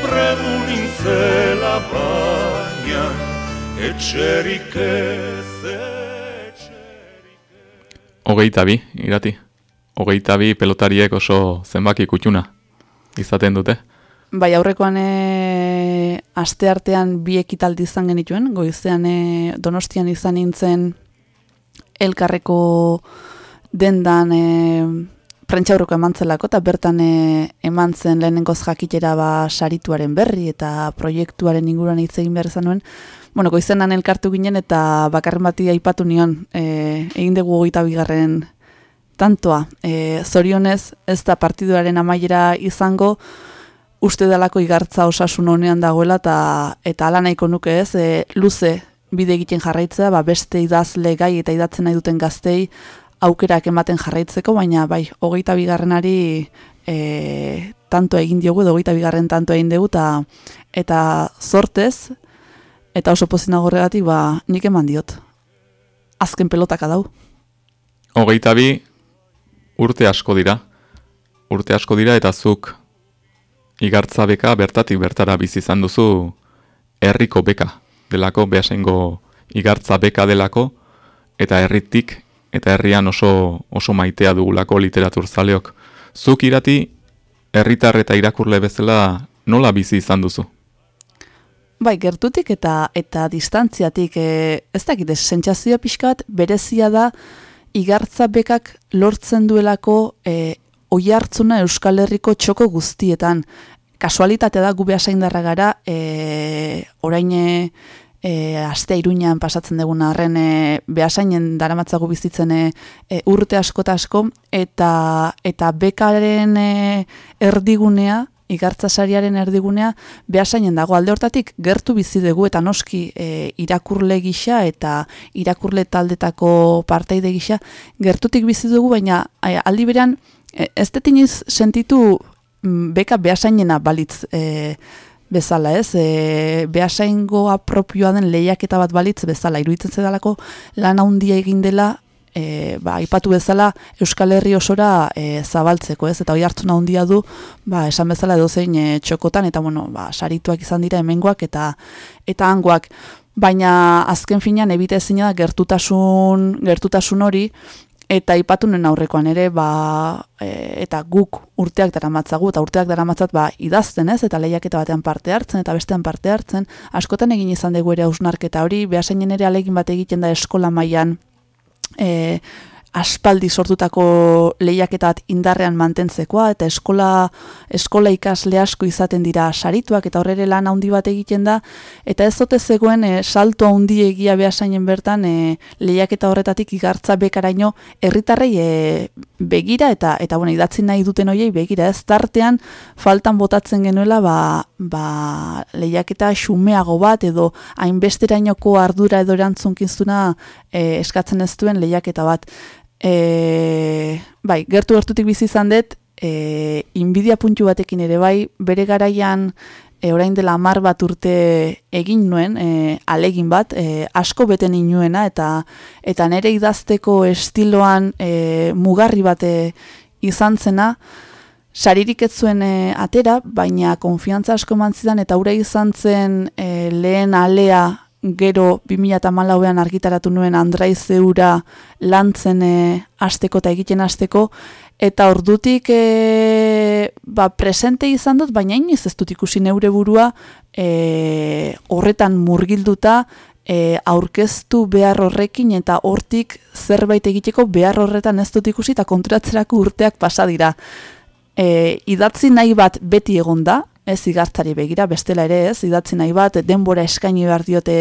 premu nintzela baina Etxerik ez, Hogeita bi, irati. Hogeita bi pelotariek oso zenbaki kutxuna izaten dute. Bai, aurrekoan e, aste artean bi ekitaldi izan genituen, goizean e, donostian izan nintzen elkarreko dendan e, prentxaurreko eman zelako, eta bertan e, eman zen lehenengoz jakitera ba sarituaren berri eta proiektuaren inguruan hitz egin behar izan nuen. Bueno, goizenan elkartu ginen eta bakarren bati aipatu nion, e, egin dugu hogeita bigarren tantoa. E, zorionez, ez da partiduaren amaiera izango, uste dalako igartza osasun honean dagoela eta eta ala nahiko nuke ez, e, luze bide egiten jarraitzea, ba beste idazle gai eta idatzen nahi duten gaztei aukerak ematen jarraitzeko, baina bai, hogeita bigarrenari e, tanto egin diogu, edo hogeita bigarren tanto egin dugu, eta, eta zortez, eta oso pozina gorregatik, ba, nik eman diot. Azken pelotaka dau. Hogeita bi urte asko dira. Urte asko dira eta zuk igartza beka bertatik bertara bizi izan duzu herriko beka delako, behasengo igartza beka delako, eta herritik eta herrian oso, oso maitea dugulako literatur zaleok. Zuk irati herritar eta irakurle bezala nola bizi izan duzu? Bai, gertutik eta eta distantziatik, e, ez dakit, sentsazioa pixka bat berezia da igartza bekak lortzen duelako e, oi Euskal Herriko txoko guztietan. Kasualitate da gu behasaindarra gara, e, orain e, e, astea iruñan pasatzen duguna arren e, behasainen daramatzagu bizitzen e, e, urte asko eta asko, eta bekaren e, erdigunea, igartzasariaren erdigunea behasainen dago alde hortatik gertu bizi dugu eta noski e, irakurle gisa eta irakurle taldetako parteide gisa gertutik bizi dugu baina aldi berean e, ez detiniz sentitu mm, beka behasainena balitz e, bezala, ez? E, behasaingoa propioa den lehiaketa bat balitz bezala, iruditzen zedalako lan handia egin dela e, ba, ipatu bezala Euskal Herri osora e, zabaltzeko, ez? Eta hoi hartzuna handia du, ba, esan bezala edozein e, txokotan, eta bueno, ba, sarituak izan dira hemengoak eta eta hangoak. Baina azken finean ebite ezina da gertutasun, gertutasun hori, eta ipatunen aurrekoan ere, ba, e, eta guk urteak daramatzagu, eta urteak daramatzat ba, idazten ez, eta lehiaketa batean parte hartzen, eta bestean parte hartzen, askotan egin izan dugu ere hausnarketa hori, behasainen ere alegin bat egiten da eskola mailan e, aspaldi sortutako lehiaketa bat indarrean mantentzekoa eta eskola eskola ikasle asko izaten dira sarituak eta horrere lan handi bat egiten da eta ez zote zegoen e, salto handi egia behasainen bertan e, lehiaketa horretatik igartza bekaraino herritarrei e, begira eta eta bueno idatzi nahi duten hoiei begira. Ez tartean faltan botatzen genuela ba, ba lehiaketa xumeago bat edo hainbesterainoko ardura edo erantzunkinzuna e, eskatzen ez duen lehiaketa bat E, bai, gertu gertutik bizi izan dut, e, inbidia puntu batekin ere bai, bere garaian e, orain dela amar bat urte egin nuen, e, alegin bat, e, asko beten inuena, eta eta nere idazteko estiloan e, mugarri bate izan zena, saririk ez zuen e, atera, baina konfiantza asko eman zidan eta ura izan zen e, lehen alea gero 2008an argitaratu nuen Andrai Zeura lantzen e, asteko eta egiten asteko, eta ordutik e, ba, presente izan dut, baina iniz ez dut ikusi neure burua e, horretan murgilduta e, aurkeztu behar horrekin eta hortik zerbait egiteko behar horretan ez dut ikusi eta konturatzerako urteak pasa dira. E, idatzi nahi bat beti egon da, ez igartzari begira, bestela ere ez, idatzi nahi bat, denbora eskaini behar diote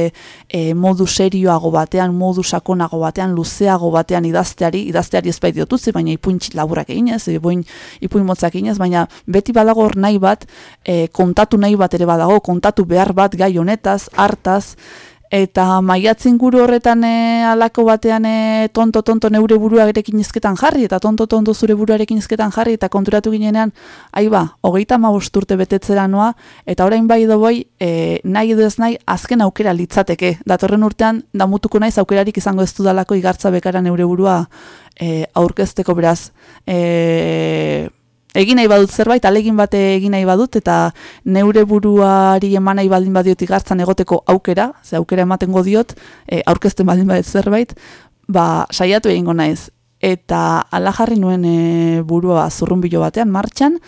e, modu serioago batean, modu sakonago batean, luzeago batean idazteari, idazteari ez bai diotutzi, baina ipuin laburak eginez, ipuin, ipuin motzak eginez, baina beti badago nahi bat, e, kontatu nahi bat ere badago, kontatu behar bat gai honetaz, hartaz, Eta maiatzen guru horretan e, alako batean e, tonto tonto neure buruarekin izketan jarri, eta tonto tonto zure buruarekin izketan jarri, eta konturatu ginenean, ai ba, hogeita ma bosturte betetzera noa, eta orain bai do boi, e, nahi edo ez nahi, azken aukera litzateke. Datorren urtean, damutuko naiz aukerarik izango ez dudalako igartza bekara neure burua e, aurkezteko beraz. E, egin nahi badut zerbait, alegin bate egin nahi badut, eta neure buruari eman nahi baldin badiot igartzan egoteko aukera, ze aukera ematen diot, e, aurkezten baldin badut zerbait, ba, saiatu egingo naiz. Eta ala jarri nuen e, burua zurrumbilo batean, martxan,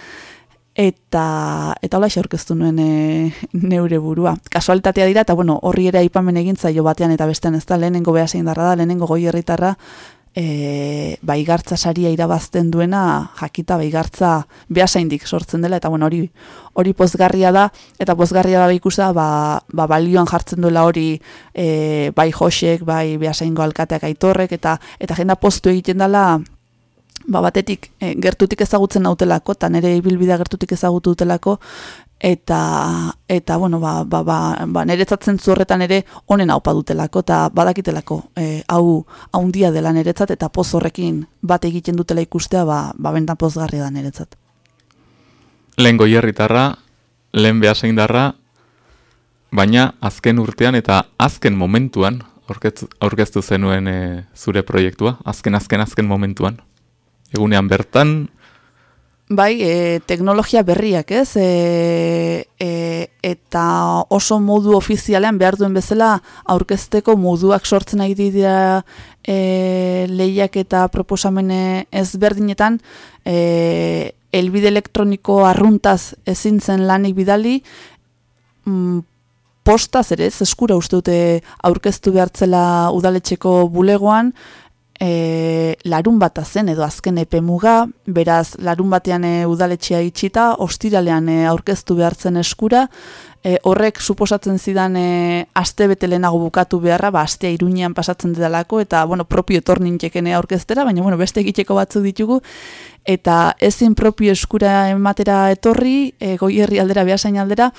eta eta hola aurkeztu nuen e, neure burua. Kasualitatea dira, eta bueno, horri ere aipamen egin zaio batean eta bestean ez da, lehenengo behasein darra da, lehenengo goi herritarra, e, baigartza saria irabazten duena jakita baigartza behasaindik sortzen dela eta bueno hori hori pozgarria da eta pozgarria da ikusa ba, ba balioan jartzen duela hori e, bai Josek bai behasaingo alkateak aitorrek eta eta jenda postu egiten dela ba batetik e, gertutik ezagutzen nautelako eta nere ibilbidea gertutik ezagutu dutelako eta eta bueno ba ba ba, ba neretzatzen zu horretan ere honen aupa dutelako eta badakitelako e, hau haundia dela neretzat eta poz horrekin bat egiten dutela ikustea ba ba bentan pozgarria da neretzat Lehen goierritarra, lehen behasaindarra, baina azken urtean eta azken momentuan aurkeztu zenuen e, zure proiektua, azken azken azken momentuan. Egunean bertan, Bai, e, teknologia berriak, ez? E, e, eta oso modu ofizialean behar duen bezala aurkezteko moduak sortzen nahi dira e, lehiak eta proposamene ezberdinetan e, elbide elektroniko arruntaz ezin zen lanik bidali mm, postaz ere, eskura uste dute aurkeztu behartzela udaletxeko bulegoan, e, larun bat zen edo azken epe muga, beraz larun batean e, udaletxea itxita, ostiralean e, aurkeztu behartzen eskura, e, horrek suposatzen zidan e, aste bete lehenago bukatu beharra, ba, astea iruñean pasatzen didalako, eta bueno, propio etornintzeken aurkeztera, baina bueno, beste egiteko batzu ditugu, eta ezin propio eskura ematera etorri, e, goi herri aldera, behasain aldera,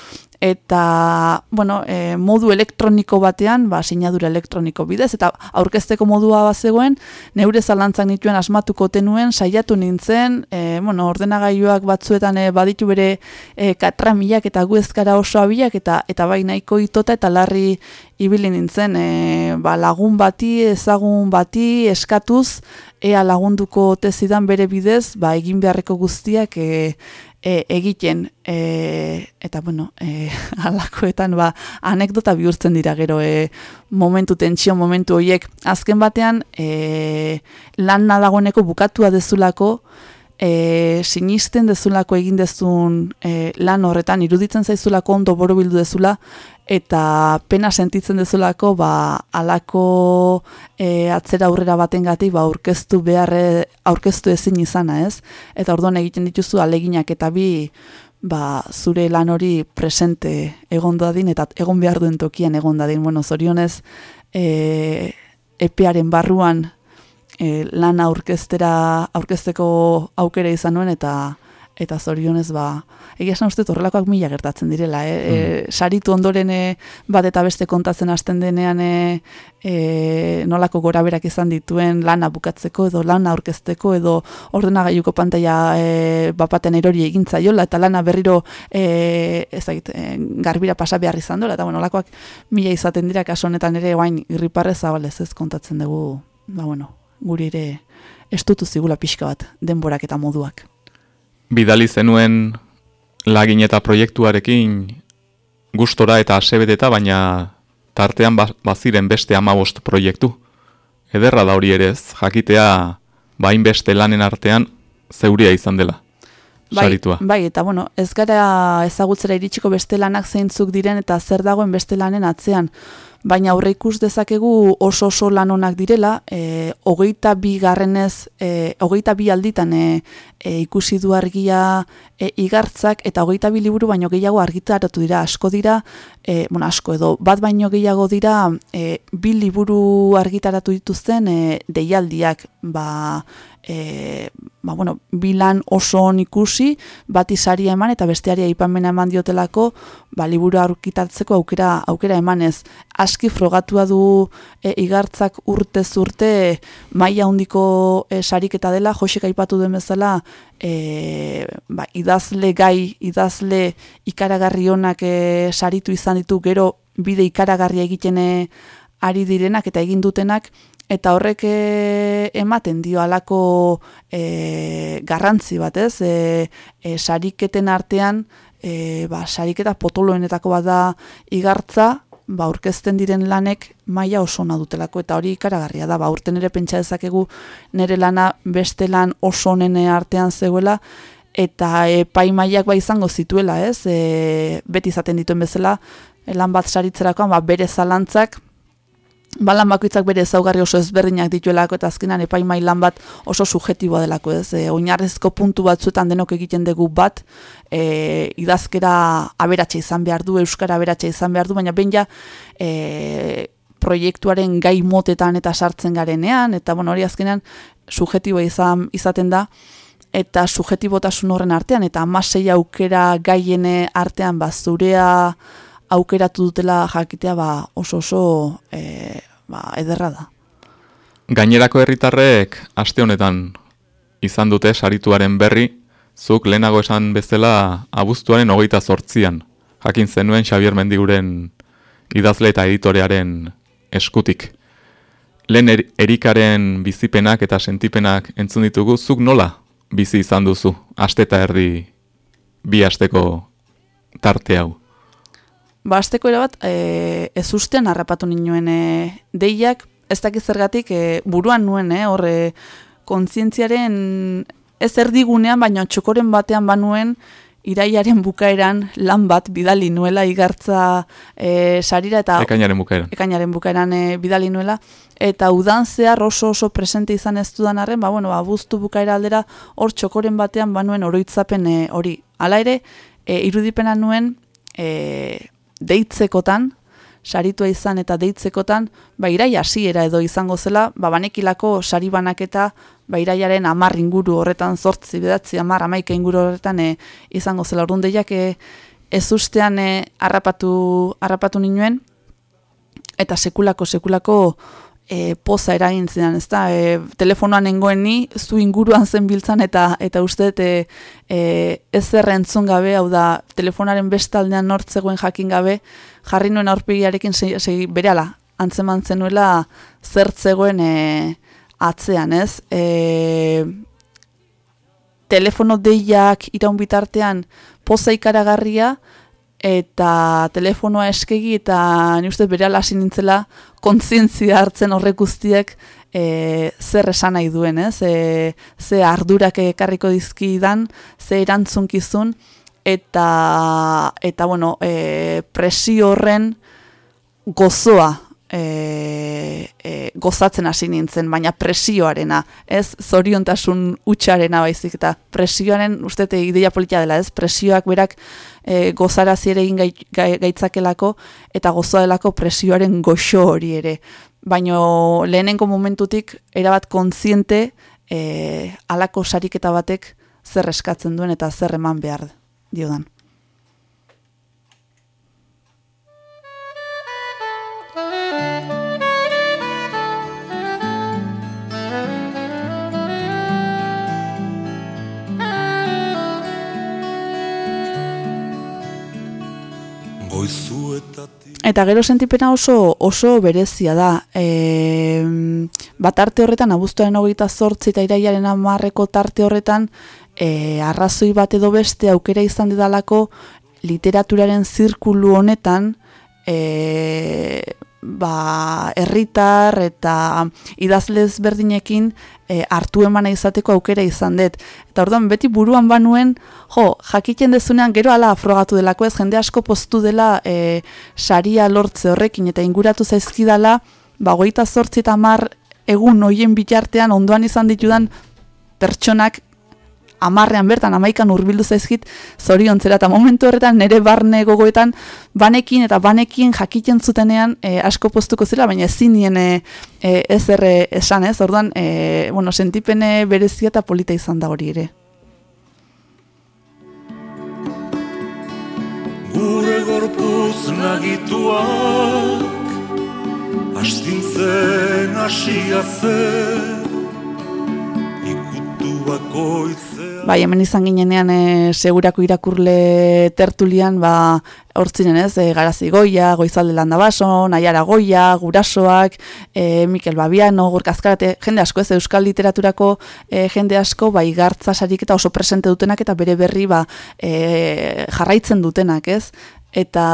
eta bueno, e, modu elektroniko batean, ba, sinadura elektroniko bidez, eta aurkezteko modua bazegoen, neure zalantzak nituen asmatuko tenuen, saiatu nintzen, e, bueno, ordenagailuak batzuetan e, baditu bere e, katramilak eta guezkara oso abilak, eta, eta bai nahiko itota eta larri ibili nintzen, e, ba, lagun bati, ezagun bati, eskatuz, ea lagunduko tezidan bere bidez, ba, egin beharreko guztiak, e, e, egiten. E, eta bueno, e, alakoetan ba, anekdota bihurtzen dira gero e, momentu, tentsio momentu horiek azken batean e, lan nadagoneko bukatua dezulako e, sinisten dezulako egin dezun e, lan horretan iruditzen zaizulako ondo borobildu dezula eta pena sentitzen dezulako ba alako e, atzera aurrera batengatik ba aurkeztu behar aurkeztu ezin izana, ez? Eta orduan egiten dituzu aleginak eta bi ba, zure lan hori presente egon dadin eta egon behar duen tokian egon dadin. Bueno, zorionez e, epearen barruan e, lan aurkeztera aurkezteko aukera izan nuen eta eta zorionez ba egia esan uste horrelakoak mila gertatzen direla eh? Mm. saritu ondoren e, bat eta beste kontatzen hasten denean e, e, nolako goraberak izan dituen lana bukatzeko edo lana aurkezteko edo ordenagailuko pantaila e, bapaten erori egin zaiola eta lana berriro e, ezagit, e, garbira pasa behar izan dola eta bueno, nolakoak mila izaten dira kaso honetan ere guain irriparrez zabalez ez kontatzen dugu ba bueno, guri ere estutu zigula pixka bat denborak eta moduak bidali zenuen lagin eta proiektuarekin gustora eta asebeteta, baina tartean ba- baziren beste amabost proiektu. Ederra da hori ere ez, jakitea bain beste lanen artean zeuria izan dela. Bai, Saritua. bai, eta bueno, ez gara ezagutzera iritsiko beste lanak zeintzuk diren eta zer dagoen beste lanen atzean. Baina aurre ikus dezakegu oso oso lan onak direla, e, hogeita bi garrenez, e, hogeita bi alditan e, e, ikusi du argia e, igartzak, eta hogeita bi liburu baino gehiago argitaratu dira, asko dira, e, bueno, asko edo, bat baino gehiago dira, e, bi liburu argitaratu dituzten e, deialdiak, ba, e, ba, bueno, bilan oso on ikusi, bati saria eman eta besteari aipamena eman diotelako, ba, liburu aurkitatzeko aukera, aukera emanez. Aski frogatua du e, igartzak urte maila handiko e, sariketa dela, Josek aipatu den bezala, e, ba, idazle gai, idazle ikaragarri honak e, saritu izan ditu gero bide ikaragarria egiten e, ari direnak eta egin dutenak, eta horrek e, ematen dio alako e, garrantzi bat, ez? E, e, sariketen artean, e, ba, sariketa potoloenetako bat da igartza, ba, aurkezten diren lanek maila oso ona dutelako, eta hori ikaragarria da, ba, urten ere pentsa dezakegu nire lana beste lan oso honen artean zegoela, eta epaimaiak ba izango zituela, ez? E, beti izaten dituen bezala, lan bat saritzerakoan, ba, bere zalantzak, balan bakoitzak bere ezaugarri oso ezberdinak dituelako eta azkenan epaimai lan bat oso subjetiboa delako, ez? E, oinarrezko puntu batzuetan denok egiten dugu bat, e, idazkera aberatsa izan behar du, euskara aberatsa izan behar du, baina behin ja e, proiektuaren gai motetan eta sartzen garenean, eta bueno, hori azkenan subjetiboa izan izaten da, eta subjetibotasun horren artean, eta amasei aukera gaiene artean, ba, zurea aukeratu dutela jakitea ba, oso oso e, ba, ederra da. Gainerako herritarrek aste honetan izan dute sarituaren berri, zuk lehenago esan bezala abuztuaren hogeita zortzian. Jakin zenuen Xavier Mendiguren idazle eta editorearen eskutik. Lehen er erikaren bizipenak eta sentipenak entzun ditugu, zuk nola bizi izan duzu, aste eta erdi bi asteko tarte hau. Ba, azteko ere bat, e, ez ustean harrapatu ninoen e, deiak, ez dakiz zergatik e, buruan nuen, e, horre, kontzientziaren ez erdigunean, baina txokoren batean banuen, iraiaren bukaeran lan bat bidali nuela igartza e, sarira eta Ekainaren bukaeran. ekainaren bukaeran e, bidali nuela eta udan zehar oso oso presente izan ez dudan arren, ba, bueno, abuztu bukaera aldera hor txokoren batean banuen oroitzapen e, hori. Hala ere, e, irudipena nuen e, deitzekotan, saritua izan eta deitzekotan, ba, irai hasiera edo izango zela, ba, banekilako sari banaketa, ba, iraiaren amar inguru horretan zortzi, bedatzi, amar, amaika inguru horretan e, izango zela. Orduan deiak e, ez ustean e, harrapatu, harrapatu ninuen, eta sekulako, sekulako e, poza eragin zidan, ezta? E, telefonoan nengoen ni, zu inguruan zen biltzan, eta eta uste e, e, ez entzun gabe, hau da, telefonaren bestaldean nortzegoen jakin gabe, jarri nuen aurpegiarekin segi, segi berehala, antzeman zenuela zertzegoen e, atzean, ez? E, telefono deiak iraun bitartean poza ikaragarria, eta telefonoa eskegi eta ni uste berehala hasi nintzela kontzientzia hartzen horrek guztiek e, zer esan nahi duen, ez? E, ze ardurak ekarriko dizkidan, ze erantzunkizun eta eta bueno, e, presio horren gozoa e, e, gozatzen hasi nintzen, baina presioarena, ez zoriontasun utxarena baizik, eta presioaren, uste ideia politia dela, ez presioak berak e, gozarazi ere egin gai, gai, gaitzakelako, eta gozoa delako presioaren goxo hori ere. Baino lehenengo momentutik, erabat kontziente, e, alako sariketa batek zer eskatzen duen eta zer eman behar diodan. Eta gero sentipena oso oso berezia da. E, bat arte horretan, abuztuaren hogeita zortzi eta iraiaren amarreko tarte horretan, e, arrazoi bat edo beste aukera izan didalako literaturaren zirkulu honetan e, ba, erritar eta idazlez berdinekin e, hartu emana izateko aukera izan dut. Eta orduan, beti buruan banuen, jo, jakiten dezunean gero ala afrogatu delako ez, jende asko postu dela e, saria lortze horrekin eta inguratu zaizkidala, ba, goita zortzi eta mar egun hoien bitartean ondoan izan ditudan pertsonak amarrean bertan amaikan urbildu zaizkit zoriontzera eta momentu horretan nire barne gogoetan banekin eta banekin jakiten zutenean e, asko postuko zela, baina ezin nien e, e, ez erre esan ez, orduan, e, bueno, sentipene berezia eta polita izan da hori ere. Gure gorpuz nagituak Astintzen asia zen Ikutu bakoitzea Bai, hemen izan ginenean e, segurako irakurle tertulian, ba, hortzinen ez, e, garazi goia, goizalde landa baso, naiara goia, gurasoak, e, Mikel Babiano, gorkazkarate, jende asko ez, euskal literaturako e, jende asko, bai, gartza sarik eta oso presente dutenak eta bere berri, ba, e, jarraitzen dutenak ez, eta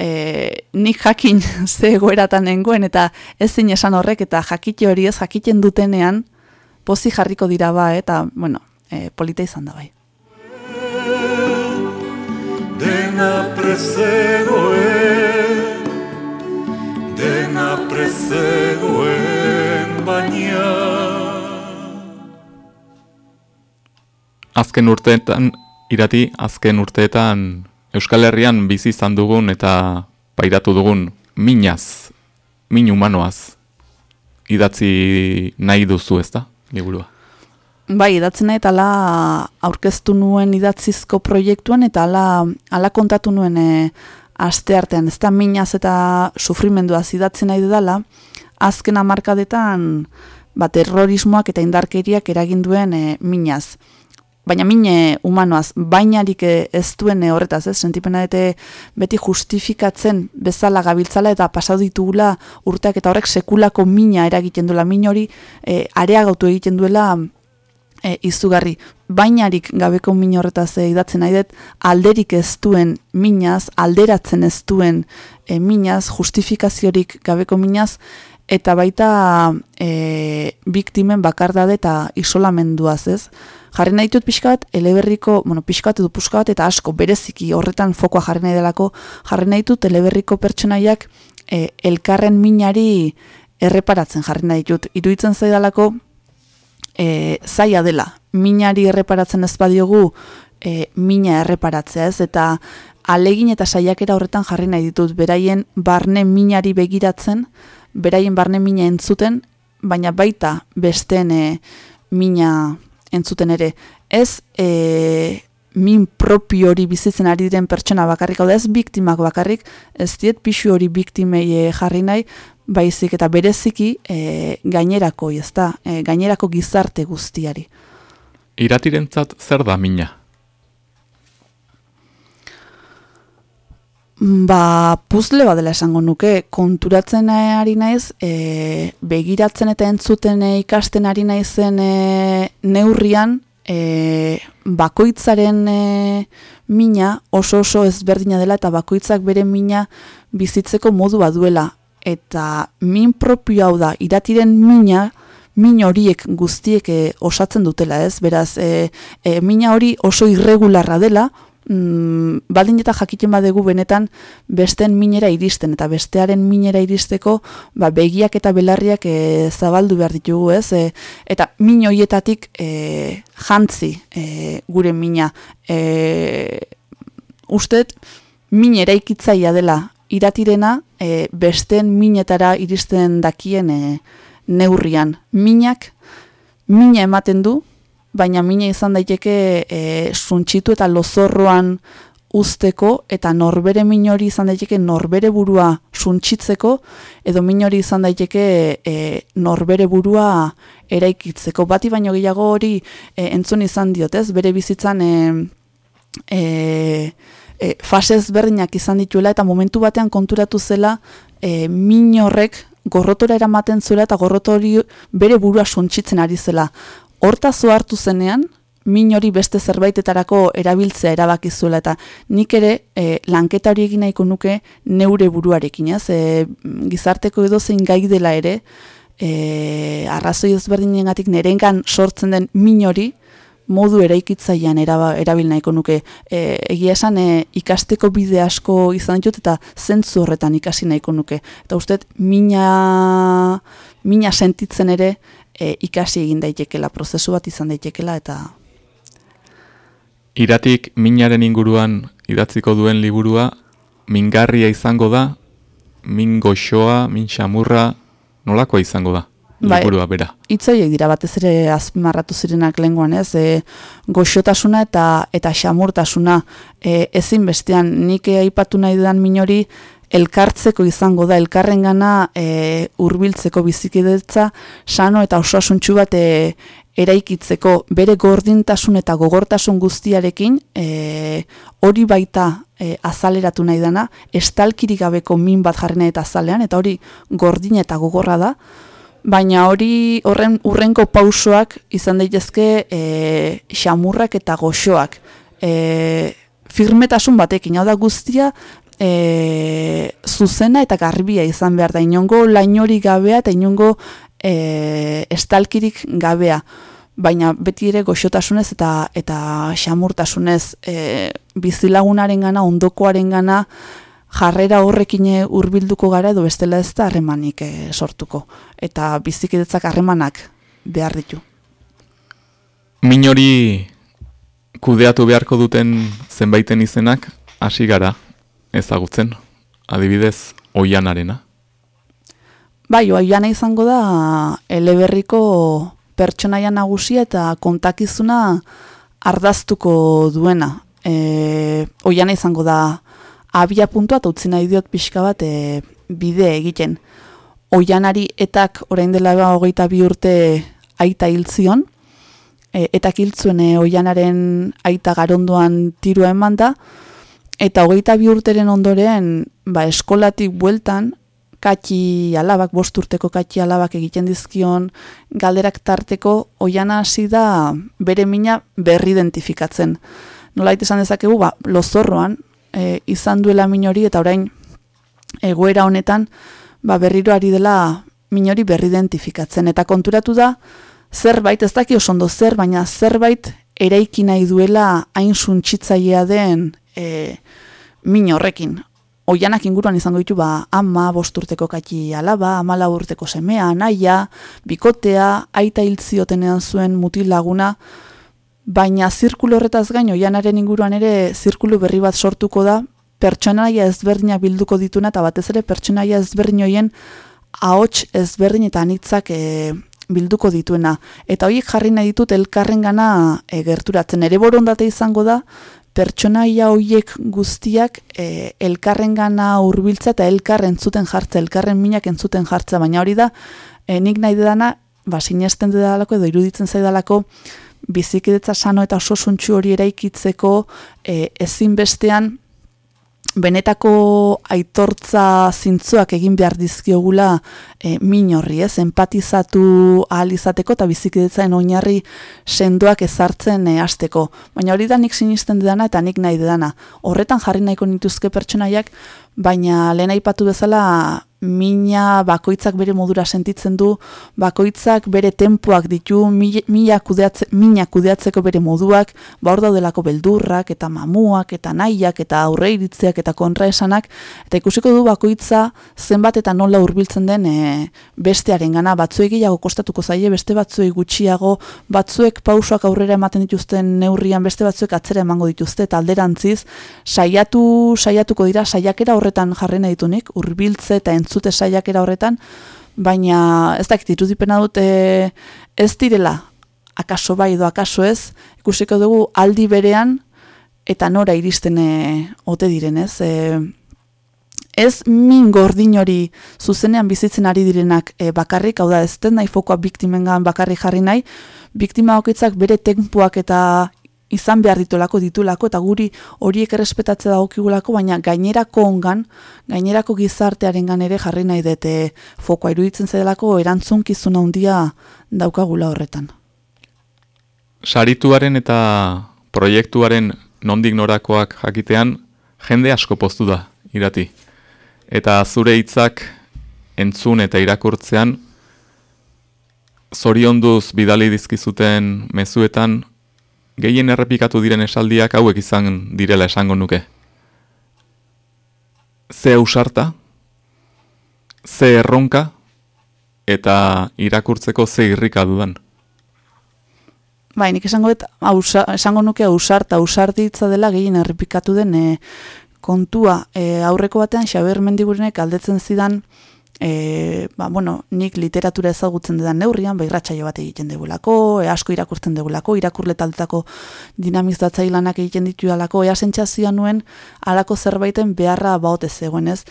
e, nik jakin ze goeratan nengoen, eta ez zin esan horrek, eta jakite hori ez, jakiten dutenean, pozi jarriko dira ba, eta, bueno, e, polita izan da bai. Dena prezegoen Dena prezegoen baina Azken urteetan, irati, azken urteetan Euskal Herrian bizi izan dugun eta pairatu dugun minaz, min humanoaz, idatzi nahi duzu ezta, liburua? Bai, idatzen eta ala aurkeztu nuen idatzizko proiektuan, eta ala, ala kontatu nuen e, aste artean, ez da minaz eta sufrimendua idatzen nahi dela, azken amarkadetan ba, terrorismoak eta indarkeriak eragin duen e, minaz. Baina mine humanoaz, bainarik e, ez duen horretaz, ez? Sentipena dute beti justifikatzen bezala gabiltzala eta pasau ditugula urteak eta horrek sekulako mina eragiten duela, min hori e, areagautu egiten duela e, izugarri, bainarik gabeko min horretaz e, idatzen nahi alderik ez duen minaz, alderatzen ez duen e, minaz, justifikaziorik gabeko minaz, eta baita e, biktimen bakardade eta isolamenduaz ez. Jarri nahi dut pixka bat, eleberriko, bueno, pixka bat edo puska bat, eta asko bereziki horretan fokoa jarri nahi delako, jarri nahi dut eleberriko pertsonaiak e, elkarren minari erreparatzen jarri nahi dut. Iruditzen zaidalako, e, zaila dela, minari erreparatzen ez badiogu, e, mina erreparatzea ez, eta alegin eta saiakera horretan jarri nahi ditut, beraien barne minari begiratzen, beraien barne mina entzuten, baina baita besteen e, mina entzuten ere. Ez e, min propio hori bizitzen ari diren pertsona bakarrik, hau da ez biktimak bakarrik, ez diet pixu hori biktimei e, jarri nahi, baizik eta bereziki e, gainerako, ez da, e, gainerako gizarte guztiari. Iratirentzat zer da mina? Ba, puzle bat dela esango nuke, konturatzen ari naiz, e, begiratzen eta entzuten e, ikasten ari naizen e, neurrian, e, bakoitzaren e, mina oso oso ezberdina dela eta bakoitzak bere mina bizitzeko modu baduela eta min propio hau da, iratiren mina, min horiek guztiek e, osatzen dutela, ez? Beraz, e, e, mina hori oso irregularra dela, mm, baldin eta jakiten badegu benetan besten minera iristen, eta bestearen minera iristeko ba, begiak eta belarriak e, zabaldu behar ditugu, ez? E, eta min horietatik e, jantzi e, gure mina. E, ustet, min eraikitzaia dela iratirena e, besten minetara iristen dakien e, neurrian. Minak, mina ematen du, baina mina izan daiteke e, suntxitu eta lozorroan usteko eta norbere min hori izan daiteke norbere burua suntxitzeko edo min hori izan daiteke e, norbere burua eraikitzeko. Bati baino gehiago hori e, entzun izan diotez, bere bizitzan e, e, e, fase ezberdinak izan dituela eta momentu batean konturatu zela e, min horrek gorrotora eramaten zuela eta gorrotori bere burua suntsitzen ari zela. Horta hartu zenean, min hori beste zerbaitetarako erabiltzea erabakizuela eta nik ere e, lanketa hori egin nahiko nuke neure buruarekin, ez? E, gizarteko edo zein gai dela ere, e, arrazoi ezberdinengatik nerengan sortzen den min hori, modu eraikitzailean erabil nahiko nuke. E, egia esan e, ikasteko bide asko izan ditut eta zentzu horretan ikasi nahiko nuke. Eta uste, mina, mina sentitzen ere e, ikasi egin daitekela, prozesu bat izan daitekela eta... Iratik minaren inguruan idatziko duen liburua, mingarria izango da, min goxoa, min xamurra, nolakoa izango da? Bai, liburua bera. Itzoiek dira batez ere azpimarratu zirenak lenguan, ez? E, goxotasuna eta eta xamurtasuna e, ezin bestean nik aipatu nahi dudan minori elkartzeko izango da elkarrengana e, hurbiltzeko bizikidetza sano eta osasuntsu bat e, eraikitzeko bere gordintasun eta gogortasun guztiarekin e, hori baita e, azaleratu nahi dana estalkirik gabeko min bat jarri nahi eta azalean eta hori gordin eta gogorra da baina hori horren urrenko pausoak izan daitezke e, xamurrak eta goxoak. E, firmetasun batekin, hau da guztia e, zuzena eta garbia izan behar da, inongo lainori gabea eta inongo e, estalkirik gabea. Baina beti ere goxotasunez eta eta xamurtasunez e, bizilagunaren gana, ondokoaren gana, jarrera horrekin hurbilduko gara edo bestela ez da harremanik e, sortuko. Eta bizikidetzak harremanak behar ditu. Min hori kudeatu beharko duten zenbaiten izenak hasi gara ezagutzen. Adibidez, oianarena. Bai, oiana izango da eleberriko pertsonaia nagusia eta kontakizuna ardaztuko duena. E, oiana izango da abia puntua eta utzi nahi diot pixka bat e, bide egiten. Oianari etak orain dela ba, hogeita bi urte aita hiltzion, e, etak hiltzuen e, oianaren aita garondoan tirua eman da, eta hogeita bi urteren ondoren ba, eskolatik bueltan, katxi alabak, bost urteko katxi alabak egiten dizkion, galderak tarteko oiana hasi da bere mina berri identifikatzen. Nola esan dezakegu, ba, lozorroan, e, izan duela minori eta orain egoera honetan ba, berriro ari dela minori berri identifikatzen. Eta konturatu da, zerbait, ez daki oso ondo zer, baina zerbait eraiki nahi duela hain suntsitzailea den e, min horrekin. Oianak inguruan izango ditu ba, ama, bosturteko kati alaba, amala urteko semea, naia, bikotea, aita hiltziotenean zuen mutil laguna, baina zirkulo horretaz gain oianaren inguruan ere zirkulu berri bat sortuko da pertsonaia ezberdinak bilduko dituna eta batez ere pertsonaia ezberdin hoien ahots ezberdin eta anitzak e, bilduko dituena. Eta horiek jarri nahi ditut elkarrengana e, gerturatzen. Ere borondate izango da pertsonaia hoiek guztiak e, elkarrengana hurbiltza eta elkar entzuten jartza elkarren minak entzuten jartza baina hori da e, nik nahi dudana ba sinesten dudalako edo iruditzen zaidalako bizikidetza sano eta oso suntxu hori eraikitzeko e, ezinbestean benetako aitortza zintzuak egin behar dizkiogula e, min horri, ez, empatizatu ahal izateko eta bizikidetzaen oinarri sendoak ezartzen e, hasteko. Baina hori da nik sinisten dudana eta nik nahi dudana. Horretan jarri nahiko nituzke pertsonaiak, baina lehen aipatu bezala mina bakoitzak bere modura sentitzen du, bakoitzak bere tempoak ditu, mina, kudeatze, mina kudeatzeko bere moduak, ba hor daudelako beldurrak, eta mamuak, eta nahiak, eta aurreiritzeak, eta kontraesanak, eta ikusiko du bakoitza zenbat eta nola hurbiltzen den e, bestearen gana, batzuek gehiago kostatuko zaie, beste batzuek gutxiago, batzuek pausoak aurrera ematen dituzten neurrian, beste batzuek atzera emango dituzte, eta alderantziz, saiatu, saiatuko dira, saiakera horretan jarrena ditunik, hurbiltze eta entz entzute saiakera horretan, baina ez dakit irudipena dute ez direla, akaso bai edo akaso ez, ikusiko dugu aldi berean eta nora iristen e, ote diren ez. E, ez min gordin hori zuzenean bizitzen ari direnak e, bakarrik, hau da ez den nahi fokoa biktimengan bakarrik jarri nahi, biktima okitzak bere tempuak eta izan behar ditulako ditulako eta guri horiek errespetatze dagokigulako baina gainerako ongan gainerako gizartearengan ere jarri nahi dute fokoa iruditzen zaidelako erantzunkizuna handia daukagula horretan sarituaren eta proiektuaren nondik norakoak jakitean, jende asko poztu da, irati. Eta zure hitzak entzun eta irakurtzean, zorionduz bidali dizkizuten mezuetan, gehien errepikatu diren esaldiak hauek izan direla esango nuke. Ze ausarta, ze erronka, eta irakurtzeko ze irrika dudan. Bai, nik esango, et, ausa, esango nuke ausart, ausartitza dela gehien errepikatu den e, kontua. E, aurreko batean, Xaber Mendigurenek aldetzen zidan, e, ba, bueno, nik literatura ezagutzen dudan neurrian, bai ratxaio bat egiten degulako, e, asko irakurtzen degulako, irakurle taldetako dinamizatzailanak egiten ditu alako, ea sentsazioa nuen, alako zerbaiten beharra baote zegoen ez.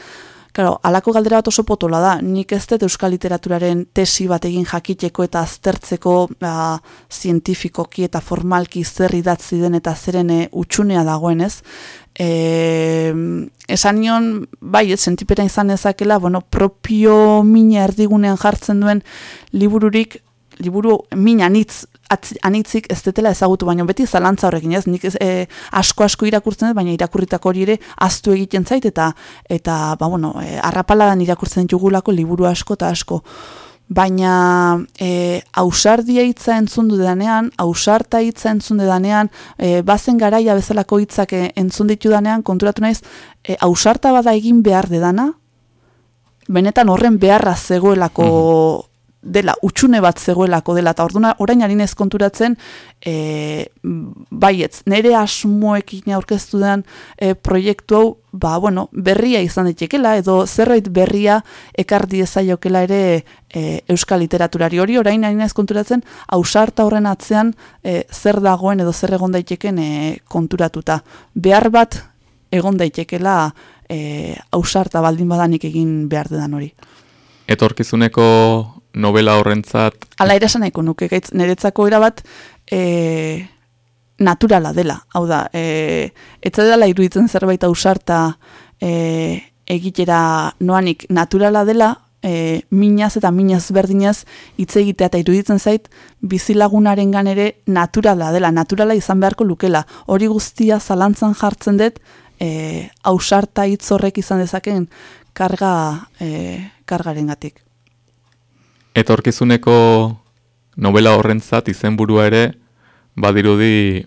Claro, alako galdera bat oso potola da, nik ez dut euskal literaturaren tesi bat egin jakiteko eta aztertzeko ba, zientifikoki eta formalki zer idatzi den eta zeren e, utxunea dagoen ez. E, esan nion, bai, sentipera izan ezakela, bueno, propio mina erdigunean jartzen duen libururik, liburu mina anitz anitzik ez detela ezagutu, baina beti zalantza horrekin ez, nik ez, e, asko asko irakurtzen dut, baina irakurritako hori ere aztu egiten zait, eta, eta ba, bueno, e, arrapaladan irakurtzen jugulako liburu asko eta asko. Baina e, ausardia hitza entzun dudanean, ausarta hitza entzun dudanean, e, bazen garaia bezalako hitzak entzun ditu danean, konturatu naiz, e, ausarta bada egin behar dedana, benetan horren beharra zegoelako mhm dela, utxune bat zegoelako dela, eta orduna, orain harinez konturatzen, e, baietz, nire asmoekin aurkeztu den e, proiektu hau, ba, bueno, berria izan ditekela, edo zerbait berria ekardi ezaiokela ere e, euskal literaturari hori, orain harinez konturatzen, hausarta horren atzean e, zer dagoen edo zer egon daiteken e, konturatuta. Behar bat egon daitekela e, hausarta baldin badanik egin behar dedan hori. Etorkizuneko novela horrentzat... Ala ere esan nahiko nuke, gaitz, niretzako erabat e, naturala dela. Hau da, e, etza dela iruditzen zerbait ausarta e, egitera noanik naturala dela, e, minaz eta minaz berdinaz hitz egitea eta iruditzen zait bizilagunaren ere naturala dela, naturala izan beharko lukela. Hori guztia zalantzan jartzen dut, e, ausarta hitz horrek izan dezaken karga, e, kargaren gatik etorkizuneko novela horrentzat izenburua ere badirudi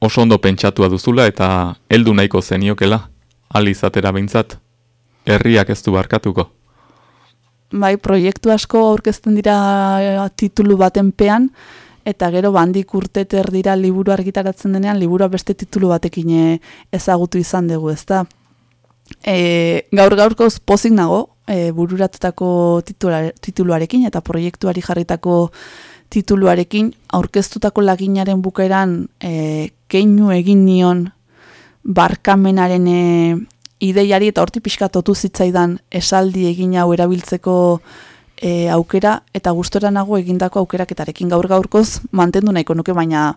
oso ondo pentsatua duzula eta heldu nahiko zeniokela alizatera behintzat herriak ez du barkatuko. Bai, proiektu asko aurkezten dira eh, titulu baten pean, eta gero bandik urteter dira liburu argitaratzen denean, liburu beste titulu batekin eh, ezagutu izan dugu, ezta? E, gaur gaurkoz pozik nago, e, bururatutako tituluarekin eta proiektuari jarritako tituluarekin aurkeztutako laginaren bukaeran e, keinu egin nion barkamenaren e, ideiari eta horti pixkatotu zitzaidan esaldi egin hau erabiltzeko e, aukera eta gustora nago egindako aukeraketarekin gaur gaurkoz mantendu nahiko nuke baina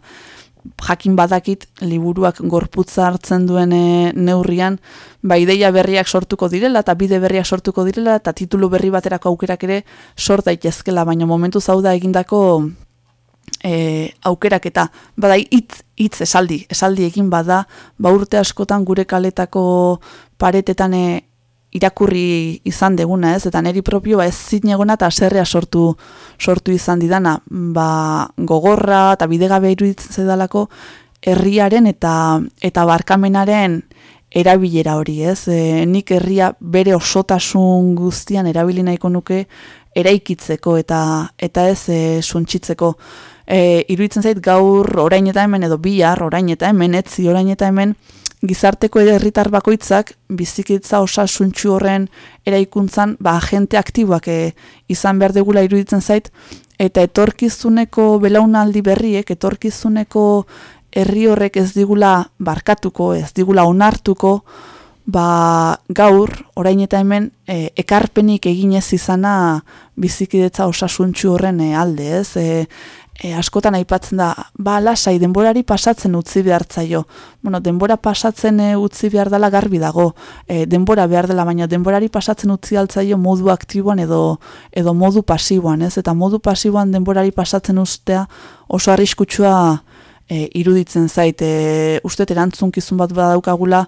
jakin badakit liburuak gorputza hartzen duen e, neurrian, ba ideia berriak sortuko direla eta bide berriak sortuko direla eta titulu berri baterako aukerak ere sort daitezkela, baina momentu zauda egindako e, aukerak eta badai hitz hitz esaldi, esaldi egin bada, ba urte askotan gure kaletako paretetan e, irakurri izan deguna, ez? Eta neri propio ba ez zinegona eta aserrea sortu sortu izan didana, ba gogorra eta bidegabe iruditzen zedalako herriaren eta eta barkamenaren erabilera hori, ez? E, nik herria bere osotasun guztian erabili nahiko nuke eraikitzeko eta eta ez e, suntsitzeko. E, iruditzen zait gaur orain eta hemen edo bihar orain eta hemen etzi orain eta hemen gizarteko herritar bakoitzak bizikitza osasuntsu horren eraikuntzan ba agente aktiboak e, izan behar degula iruditzen zait eta etorkizuneko belaunaldi berriek etorkizuneko herri horrek ez digula barkatuko, ez digula onartuko ba, gaur, orain eta hemen, e, ekarpenik eginez izana bizikidetza osasuntxu horren e, alde, ez? E, e, askotan aipatzen da, ba, lasai, denborari pasatzen utzi behartzaio. Bueno, denbora pasatzen e, utzi behar dela garbi dago, e, denbora behar dela, baina denborari pasatzen utzi altzaio modu aktiboan edo, edo modu pasiboan, ez? Eta modu pasiboan denborari pasatzen ustea oso arriskutsua e, iruditzen zait, e, uste erantzunkizun bat badaukagula,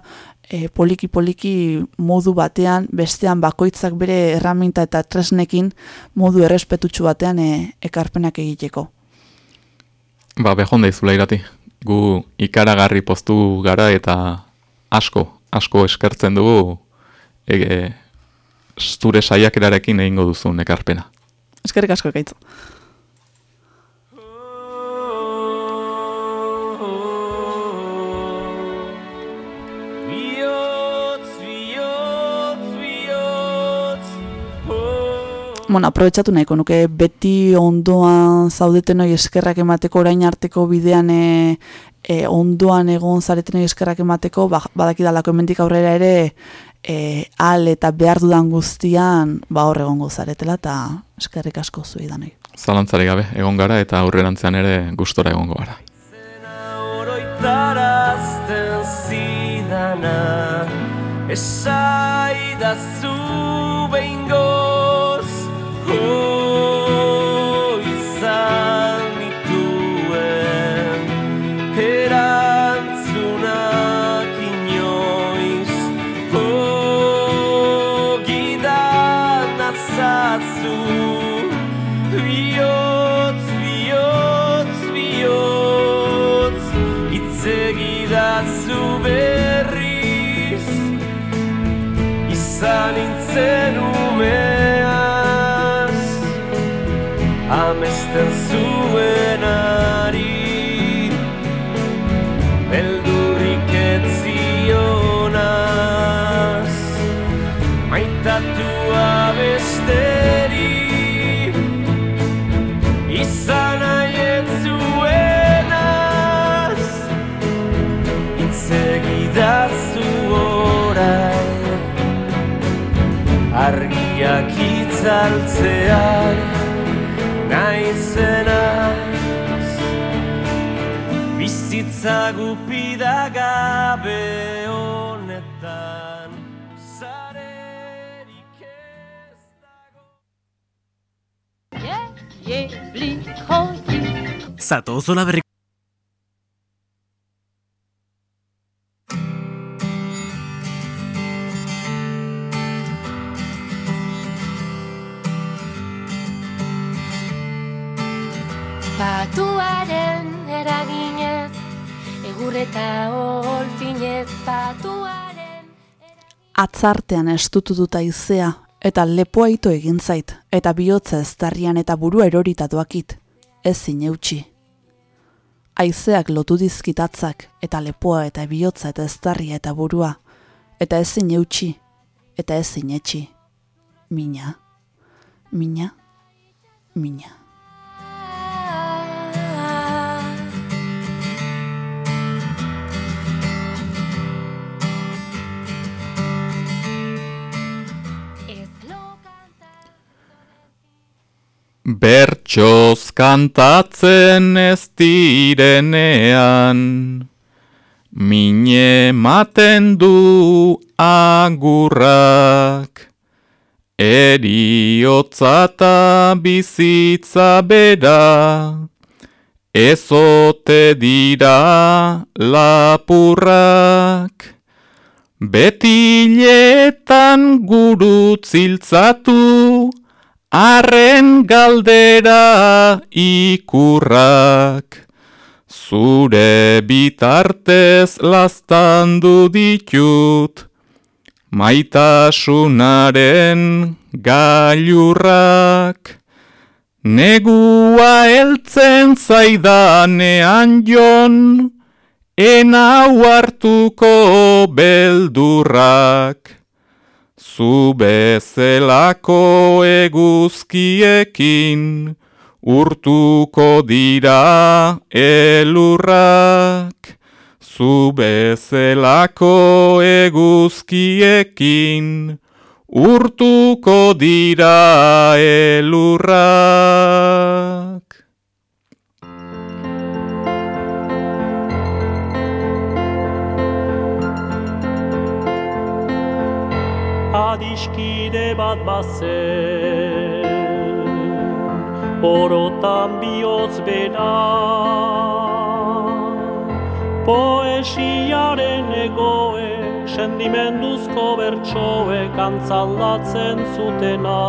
e, poliki poliki modu batean, bestean bakoitzak bere erraminta eta tresnekin modu errespetutsu batean e, ekarpenak egiteko. Ba, behon da izula irati. Gu ikaragarri postu gara eta asko, asko eskertzen dugu ege, zure saiakerarekin egingo duzun ekarpena. Eskerrik asko gaitzu. Bueno, aprobetsatu nahiko nuke beti ondoan zaudetenoi eskerrak emateko orain arteko bidean e, e, ondoan egon zaretenoi eskerrak emateko ba, badakidalako hemendik aurrera ere e, al eta behar dudan guztian ba hor egongo zaretela eta eskerrik asko zuei danoi. Zalantzari gabe, egon gara eta aurrerantzean ere gustora egongo gara. oroitarazten zidana Esaidazu behingoz Izan itzaltzean Naizenaz Bizitza gupida gabe honetan Zarerik ez dago. Zatozola berri... Atzartean estutu dut aizea eta lepoa ito egin zait eta bihotza eztarrian eta burua erorita doakit, ezin eutxi. Aizeak lotu dizkitatzak eta lepoa eta bihotza eta eztarria eta burua, eta ezin eutxi, eta ezin etxi. Mina, mina, mina. Bertxoz kantatzen ez direnean, mine maten du agurrak, eriotzata bizitza bera, ezote dira lapurrak. Betiletan gurutziltzatu, arren galdera ikurrak. Zure bitartez lastandu ditut, maitasunaren gailurrak. Negua heltzen zaidanean jon, enau hartuko beldurrak. Zu bezelako eguzkiekin, urtuko dira elurrak. zu bezelako eguzkiekin, urtuko dira elurrak. Adiskide bat bazen. Orotan bihotz bera Poesiaren egoe Sendimenduzko bertsoe Kantzaldatzen zutena.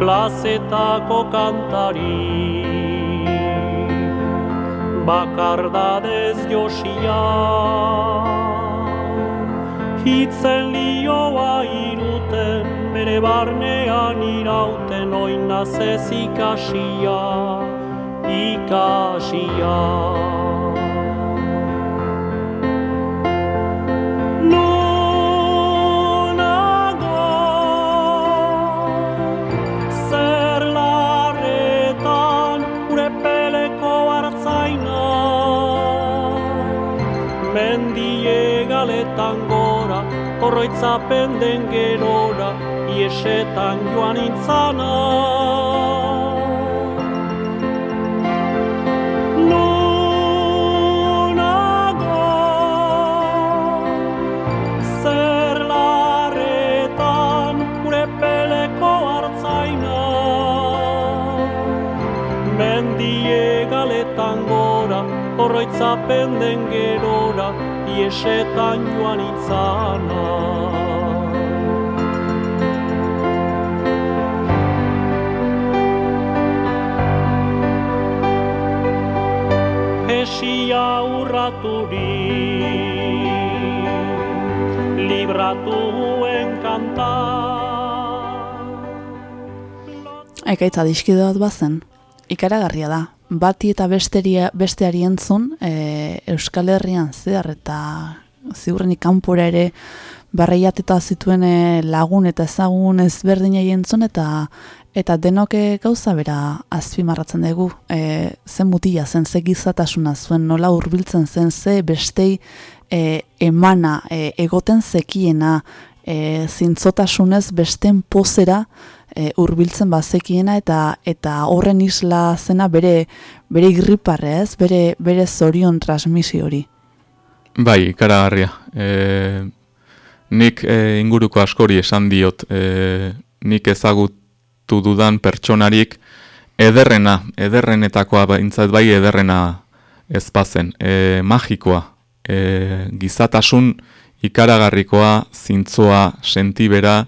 Plazetako kantari. Bakardadez josia Hitzen lioa iruten, bere barnean irauten oinaz ez ikasia, ikasia. Hartzaina, mendie galetan horroitzapen den gerora, iesetan joan intzana. Mendie galetan gora, horroitzapen den gerora, iesetan joan itzana. Esia urraturik, libratuen kanta. Ekaitza diskide bat bazen, ikaragarria da. Bati eta besteria, besteari entzun, e, Euskal Herrian zehar eta ziurrenik kanpora ere barreiateta zituen e, lagun eta ezagun ezberdinei entzun eta eta denoke gauza bera azpimarratzen dugu. E, zen mutila zen, ze gizatasuna zuen, nola hurbiltzen zen, ze bestei e, emana, e, egoten zekiena, e, zintzotasunez besten pozera e, hurbiltzen bazekiena eta eta horren isla zena bere bere irriparre, ez? Bere bere zorion transmisio hori. Bai, ikaragarria. E, nik e, inguruko askori esan diot, e, nik ezagutu dudan pertsonarik ederrena, ederrenetakoa baintzat bai ederrena ez bazen, e, magikoa, e, gizatasun ikaragarrikoa, zintzoa, sentibera,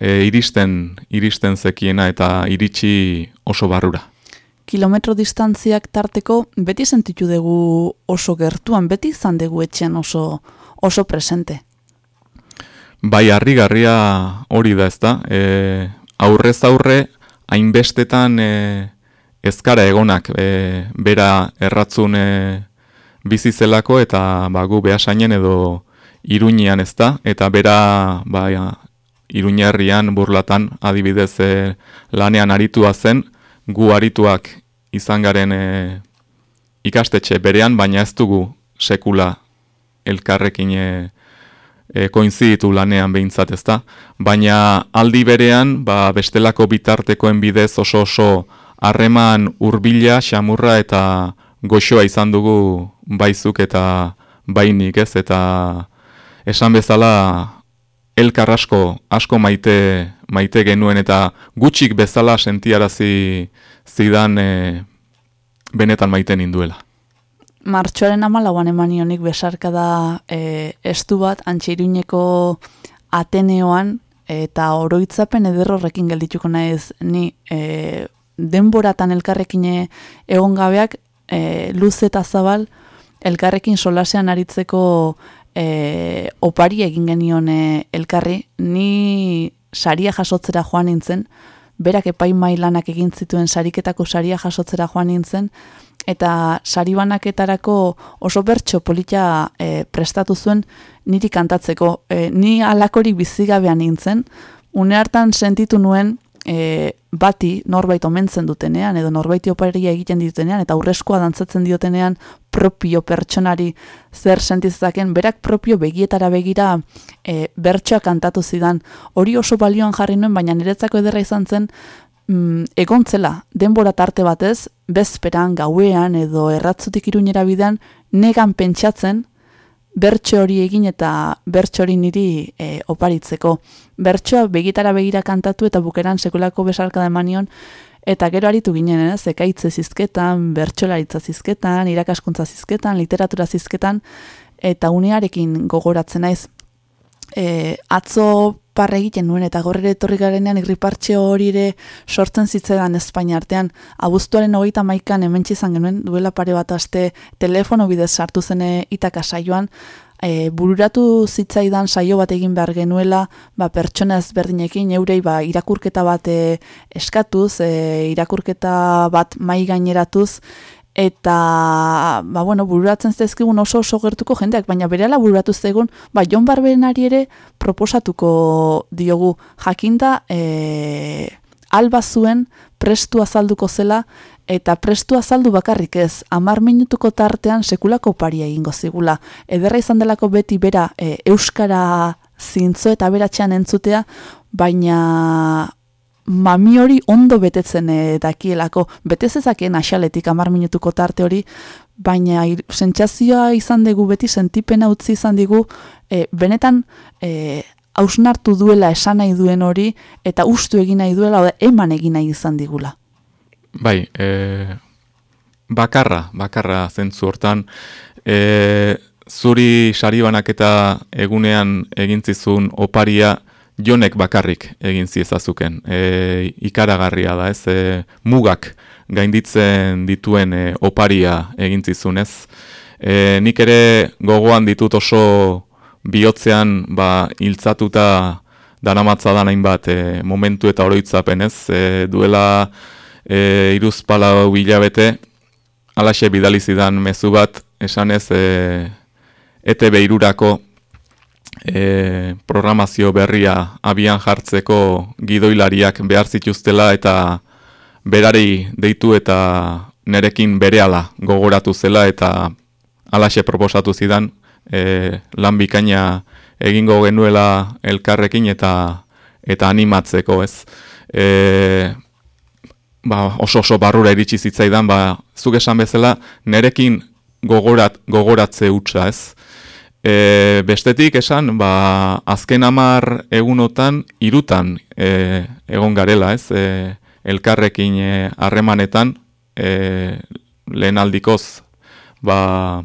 e, iristen, iristen zekiena eta iritsi oso barrura. Kilometro distantziak tarteko beti sentitu dugu oso gertuan, beti izan dugu etxean oso, oso presente. Bai, harrigarria hori da ezta. E, aurrez aurre, hainbestetan e, ezkara egonak e, bera erratzun e, bizi zelako eta ba, gu behasainen edo iruñean ezta. Eta bera ba, iruñerrian burlatan adibidez e, lanean aritua zen, gu arituak izan garen e, ikastetxe berean, baina ez dugu sekula elkarrekin e, e, koinziditu lanean behintzat ezta. Baina aldi berean, ba, bestelako bitartekoen bidez oso oso harreman hurbila, xamurra eta goxoa izan dugu baizuk eta bainik ez, eta esan bezala elkar asko, asko maite, maite genuen eta gutxik bezala sentiarazi zidan e, benetan maite ninduela. Martxoaren amalauan eman nionik besarka da e, estu bat, antxeiruineko Ateneoan, eta oroitzapen ederrorrekin geldituko naiz ni e, denboratan elkarrekin egon gabeak e, luz eta zabal elkarrekin solasean aritzeko e, opari egin genion e, elkarri, ni saria jasotzera joan nintzen, berak epaimai lanak egin zituen sariketako saria jasotzera joan nintzen, eta sari banaketarako oso bertso polita e, prestatu zuen niri kantatzeko. E, ni alakorik bizigabean nintzen, une hartan sentitu nuen e, bati norbait omentzen dutenean edo norbaiti oparia egiten ditutenean eta aurrezkoa dantzatzen diotenean propio pertsonari zer sentizaken berak propio begietara begira e, bertsoa kantatu zidan. Hori oso balioan jarri nuen baina niretzako ederra izan zen mm, egontzela denbora tarte batez bezperan gauean edo erratzutik iruñera bidean negan pentsatzen bertso hori egin eta bertso hori niri e, oparitzeko. Bertsoa begitara begira kantatu eta bukeran sekulako besalka da manion, eta gero aritu ginen, ez, ekaitze zizketan, bertsolaritza zizketan, irakaskuntza zizketan, literatura zizketan, eta unearekin gogoratzen naiz. E, atzo parre egiten nuen eta gorrere etorri garenean irripartxe hori ere sortzen zitzaidan Espainia artean. Abuztuaren hogeita maikan hemen izan genuen duela pare bat aste telefono bidez sartu zene itaka saioan, e, bururatu zitzaidan saio bat egin behar genuela ba, pertsona ezberdinekin eurei ba, irakurketa bat e, eskatuz, e, irakurketa bat mai gaineratuz, eta ba, bueno, bururatzen zaizkigun oso oso gertuko jendeak, baina berehala bururatu zaigun, ba, Jon Barberenari ere proposatuko diogu jakinda e, alba zuen prestu azalduko zela, eta prestu azaldu bakarrik ez, amar minutuko tartean sekulako paria egingo zigula. Ederra izan delako beti bera e, Euskara zintzo eta beratxean entzutea, baina mami hori ondo betetzen e, dakielako, betezezakeen asaletik amar minutuko tarte hori, baina sentsazioa izan dugu beti, sentipena utzi izan digu, e, benetan e, hausnartu duela esan nahi duen hori, eta ustu egin nahi duela, eman egin nahi izan digula. Bai, e, bakarra, bakarra zentzu hortan, e, zuri saribanak eta egunean egintzizun oparia, jonek bakarrik egin ziezazuken. E, ikaragarria da, ez, e, mugak gainditzen dituen e, oparia egin zizun, ez. E, nik ere gogoan ditut oso bihotzean ba, hiltzatuta danamatza da nahin bat e, momentu eta oroitzapen, ez. E, duela e, iruzpala hilabete, alaxe bidalizidan mezu bat, esanez, e, ETB irurako e, programazio berria abian jartzeko gidoilariak behar zituztela eta berari deitu eta nerekin berehala gogoratu zela eta alaxe proposatu zidan e, lan bikaina egingo genuela elkarrekin eta eta animatzeko ez. E, ba, oso oso barrura iritsi zitzaidan, ba, zuk esan bezala, nerekin gogorat, gogoratze hutsa ez. E, bestetik esan, ba, azken amar egunotan irutan e, egon garela, ez? E, elkarrekin e, harremanetan e, lehen aldikoz ba,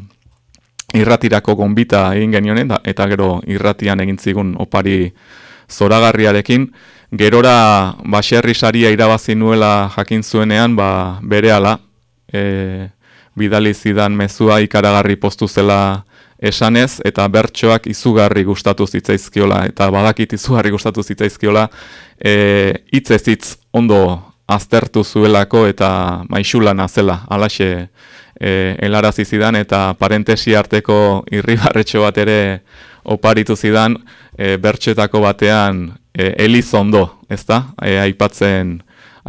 irratirako gonbita egin genionen, da, eta gero irratian egin zigun opari zoragarriarekin, gerora baserri saria irabazi nuela jakin zuenean, ba, bere ala, e, bidali zidan mezua ikaragarri postu zela esanez eta bertsoak izugarri gustatu zitzaizkiola eta badakit izugarri gustatu zitzaizkiola eh hitz ez hitz ondo aztertu zuelako eta maixula nazela alaxe e, elarazi zidan eta parentesi arteko irribarretxo bat ere oparitu zidan e, bertxetako batean e, elizondo, ezta? E, aipatzen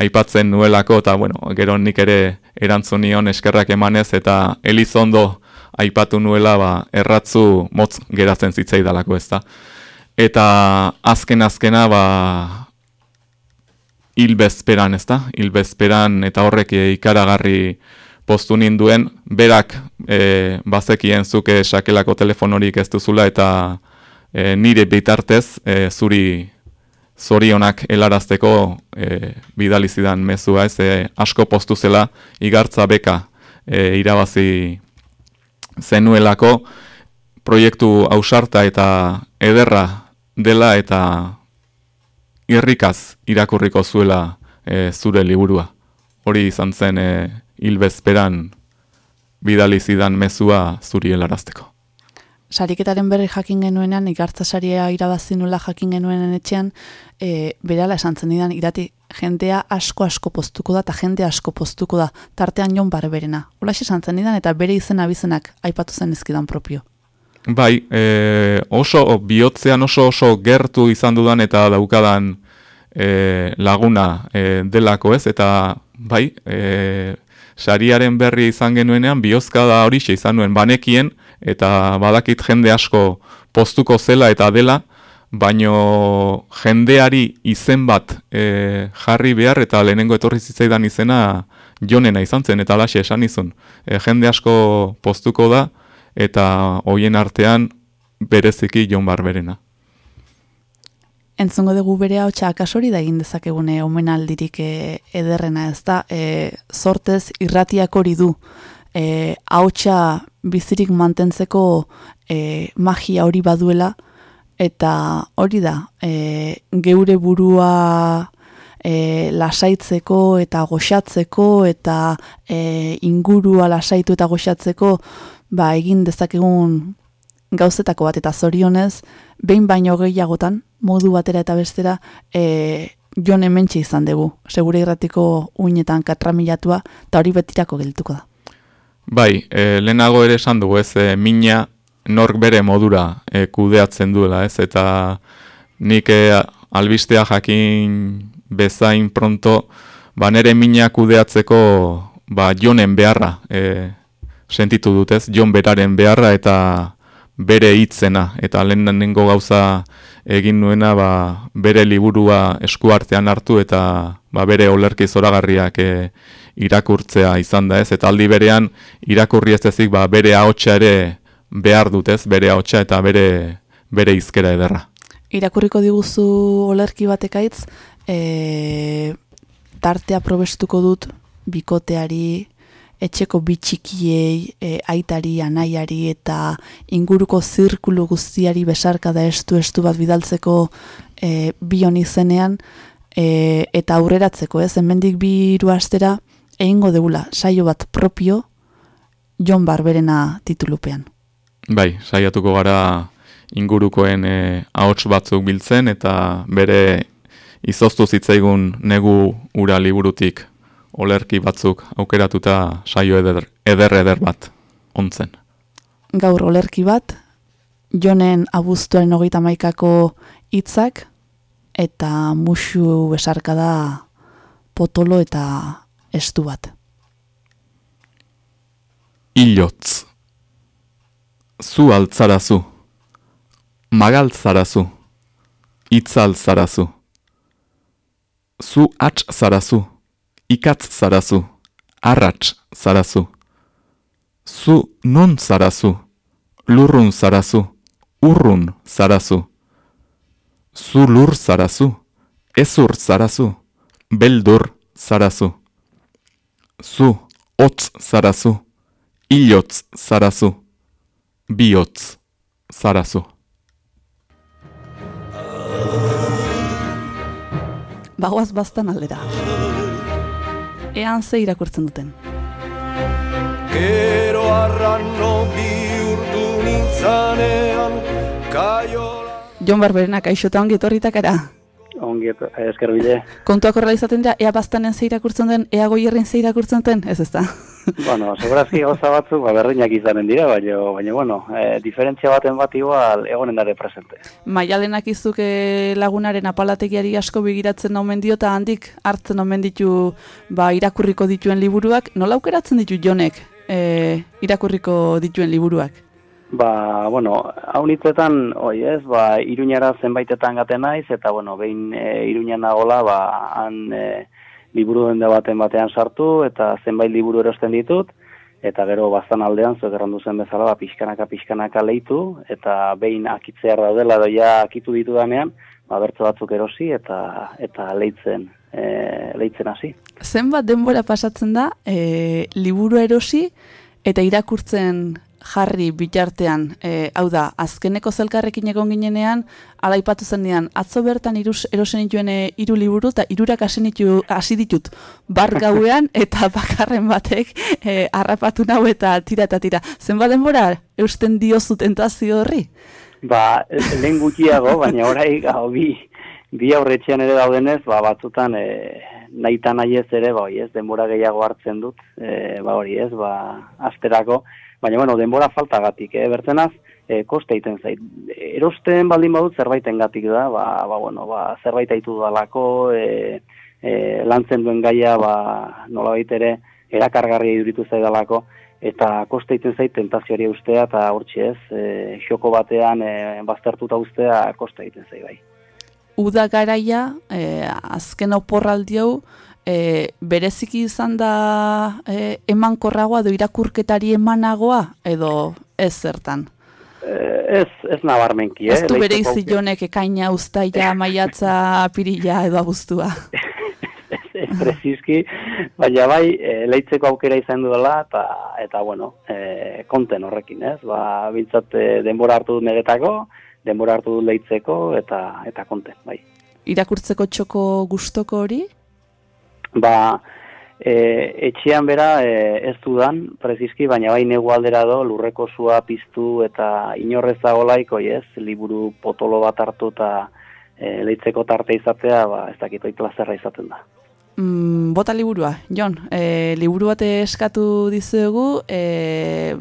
aipatzen nuelako eta bueno, gero nik ere erantzunion eskerrak emanez eta elizondo aipatu nuela ba, erratzu motz geratzen zitzai dalako ez da. Eta azken azkena ba, hilbezperan ez da, hilbezperan eta horrek ikaragarri postu ninduen, berak e, bazekien zuke sakelako telefonorik ez duzula eta e, nire bitartez e, zuri zorionak helarazteko e, bidalizidan mezua ez, e, asko postu zela igartza beka e, irabazi zenuelako proiektu ausarta eta ederra dela eta irrikaz irakurriko zuela e, zure liburua. Hori izan zen e, hilbezperan bidali zidan mezua zuri helarazteko. Sariketaren berri jakin genuenean, ikartza saria irabazi nula jakin genuenen etxean, e, berala esan zen didan, irati jendea asko asko postuko da eta jende asko postuko da, tartean jon barberena. Ola esan zen didan eta bere izena bizenak aipatu zen ezkidan propio. Bai, e, oso bihotzean oso oso gertu izan dudan eta daukadan e, laguna e, delako ez, eta bai, e, sariaren berri izan genuenean, bihozka da hori izan nuen banekien, eta badakit jende asko postuko zela eta dela, baino jendeari izen bat e, jarri behar eta lehenengo etorri zitzaidan izena jonena izan zen, eta alaxe esan izun. E, jende asko postuko da, eta hoien artean bereziki jon barberena. Entzungo dugu bere hau akasori da egin dezakegune omenaldirik e, ederrena ez da, e, sortez irratiak hori du, e, hautsa bizirik mantentzeko e, magia hori baduela, eta hori da, e, geure burua e, lasaitzeko eta goxatzeko eta e, ingurua lasaitu eta goxatzeko ba, egin dezakegun gauzetako bat eta zorionez, behin baino gehiagotan, modu batera eta bestera, e, jon hementxe izan dugu, segure irratiko uinetan katramilatua, eta hori betirako geltuko da. Bai, e, lehenago ere esan dugu ez, e, mina nork bere modura e, kudeatzen duela ez, eta nik e, albistea jakin bezain pronto, ba nere mina kudeatzeko ba, jonen beharra, e, sentitu dutez, jon beraren beharra eta bere hitzena. Eta lehenengo gauza egin nuena ba, bere liburua eskuartean hartu eta ba, bere olerki zoragarriak e, irakurtzea izan da ez? Eta aldi berean irakurri ez ezik ba, bere ahotsa ere behar dutez, bere ahotsa eta bere bere izkera ederra. Irakurriko diguzu olerki batekaitz, e, tartea probestuko dut bikoteari, etxeko bitxikiei, e, aitari, anaiari eta inguruko zirkulu guztiari besarka da estu estu bat bidaltzeko e, bion izenean e, eta aurreratzeko, ez, hemendik bi hiru astera egingo degula saio bat propio Jon Barberena titulupean. Bai, saiatuko gara ingurukoen e, ahots batzuk biltzen eta bere izoztu zitzaigun negu ura liburutik olerki batzuk aukeratuta saio eder eder, eder bat ontzen. Gaur olerki bat, jonen abuztuaren hogeita maikako hitzak eta musu besarka da potolo eta estu bat. Ilotz. Zu altzarazu. Magaltzarazu. Itzaltzarazu. Zu atz zarazu ikatz zarazu, arrats zarazu. Zu non zarazu, lurrun zarazu, urrun zarazu. Zu lur zarazu, ezur zarazu, beldur zarazu. Zu otz zarazu, ilotz zarazu, bihotz zarazu. Bagoaz bastan aldera ean ze irakurtzen duten. Gero arrano bihurtu nintzanean kaiola... Jon Barberena, kaixota ongi etorritak era? Ongi esker bide. Kontuak horrela izaten dira, ea bastanen ze irakurtzen den, ea goierrin ze irakurtzen duten, ez ez da? bueno, segurazki gauza batzuk, ba, berdinak izanen dira, baina, baina bueno, e, diferentzia baten bat igual egonen dare presente. Maialenak izuke lagunaren apalategiari asko begiratzen omen dio, eta handik hartzen omen ditu ba, irakurriko dituen liburuak, nola aukeratzen ditu jonek e, irakurriko dituen liburuak? Ba, bueno, hau nitzetan, oi ez, ba, iruñara zenbaitetan gaten naiz, eta, bueno, behin e, iruñan nagola, ba, han... E, liburu dende baten batean sartu eta zenbait liburu erosten ditut eta gero bazan aldean zuek errandu zen bezala ba, pixkanaka pixkanaka leitu eta behin akitzear daudela doia akitu ditu danean ba, bertzo batzuk erosi eta eta leitzen e, leitzen hasi. Zenbat denbora pasatzen da e, liburu erosi eta irakurtzen jarri bitartean, e, hau da, azkeneko zelkarrekin egon ginenean, ala ipatu zen dian, atzo bertan irus, erosen dituen e, iru liburu, eta irurak hasi ditut bar gauean, eta bakarren batek e, harrapatu nau eta tira eta tira. Zen denbora, eusten diozu tentazio horri? Ba, lehen gutxiago, baina orai gau bi, bi aurretxean ere daudenez, ba, batzutan e, nahi eta nahi ez ere, ba, ez, denbora gehiago hartzen dut, e, ba, hori ez, ba, asterako, baina bueno, denbora faltagatik, eh, bertzenaz, e, koste egiten zait. Erosten baldin badut zerbaitengatik da, ba, ba, bueno, ba, zerbait aitu dalako, e, e, lantzen duen gaia, ba, nola ere, erakargarri iduritu zaidalako, eta koste egiten zait tentazioari ustea, eta hortxe ez, e, joko batean e, baztertuta ustea koste egiten zait bai. Uda garaia, e, azken oporraldi hau, e, bereziki izan da e, emankorragoa, edo irakurketari emanagoa, edo ez zertan? ez, ez nabarmenki, eh? Ez du bere izi jonek ekaina, ustaia, maiatza, pirila edo abuztua. ez, prezizki, baina bai, e, leitzeko aukera izan duela, eta, eta bueno, e, konten horrekin, ez? Ba, bintzat, e, denbora hartu dut neretako, denbora hartu dut leitzeko, eta, eta konten, bai. Irakurtzeko txoko gustoko hori? Ba, e, etxean bera e, ez dudan, prezizki, baina bai negu aldera do, lurreko zua piztu eta inorrez laiko, ez, liburu potolo bat hartu eta e, leitzeko tarte izatea, ba, ez dakit oi plazerra izaten da. Mm, bota liburua, Jon, e, liburu bat eskatu dizuegu, e,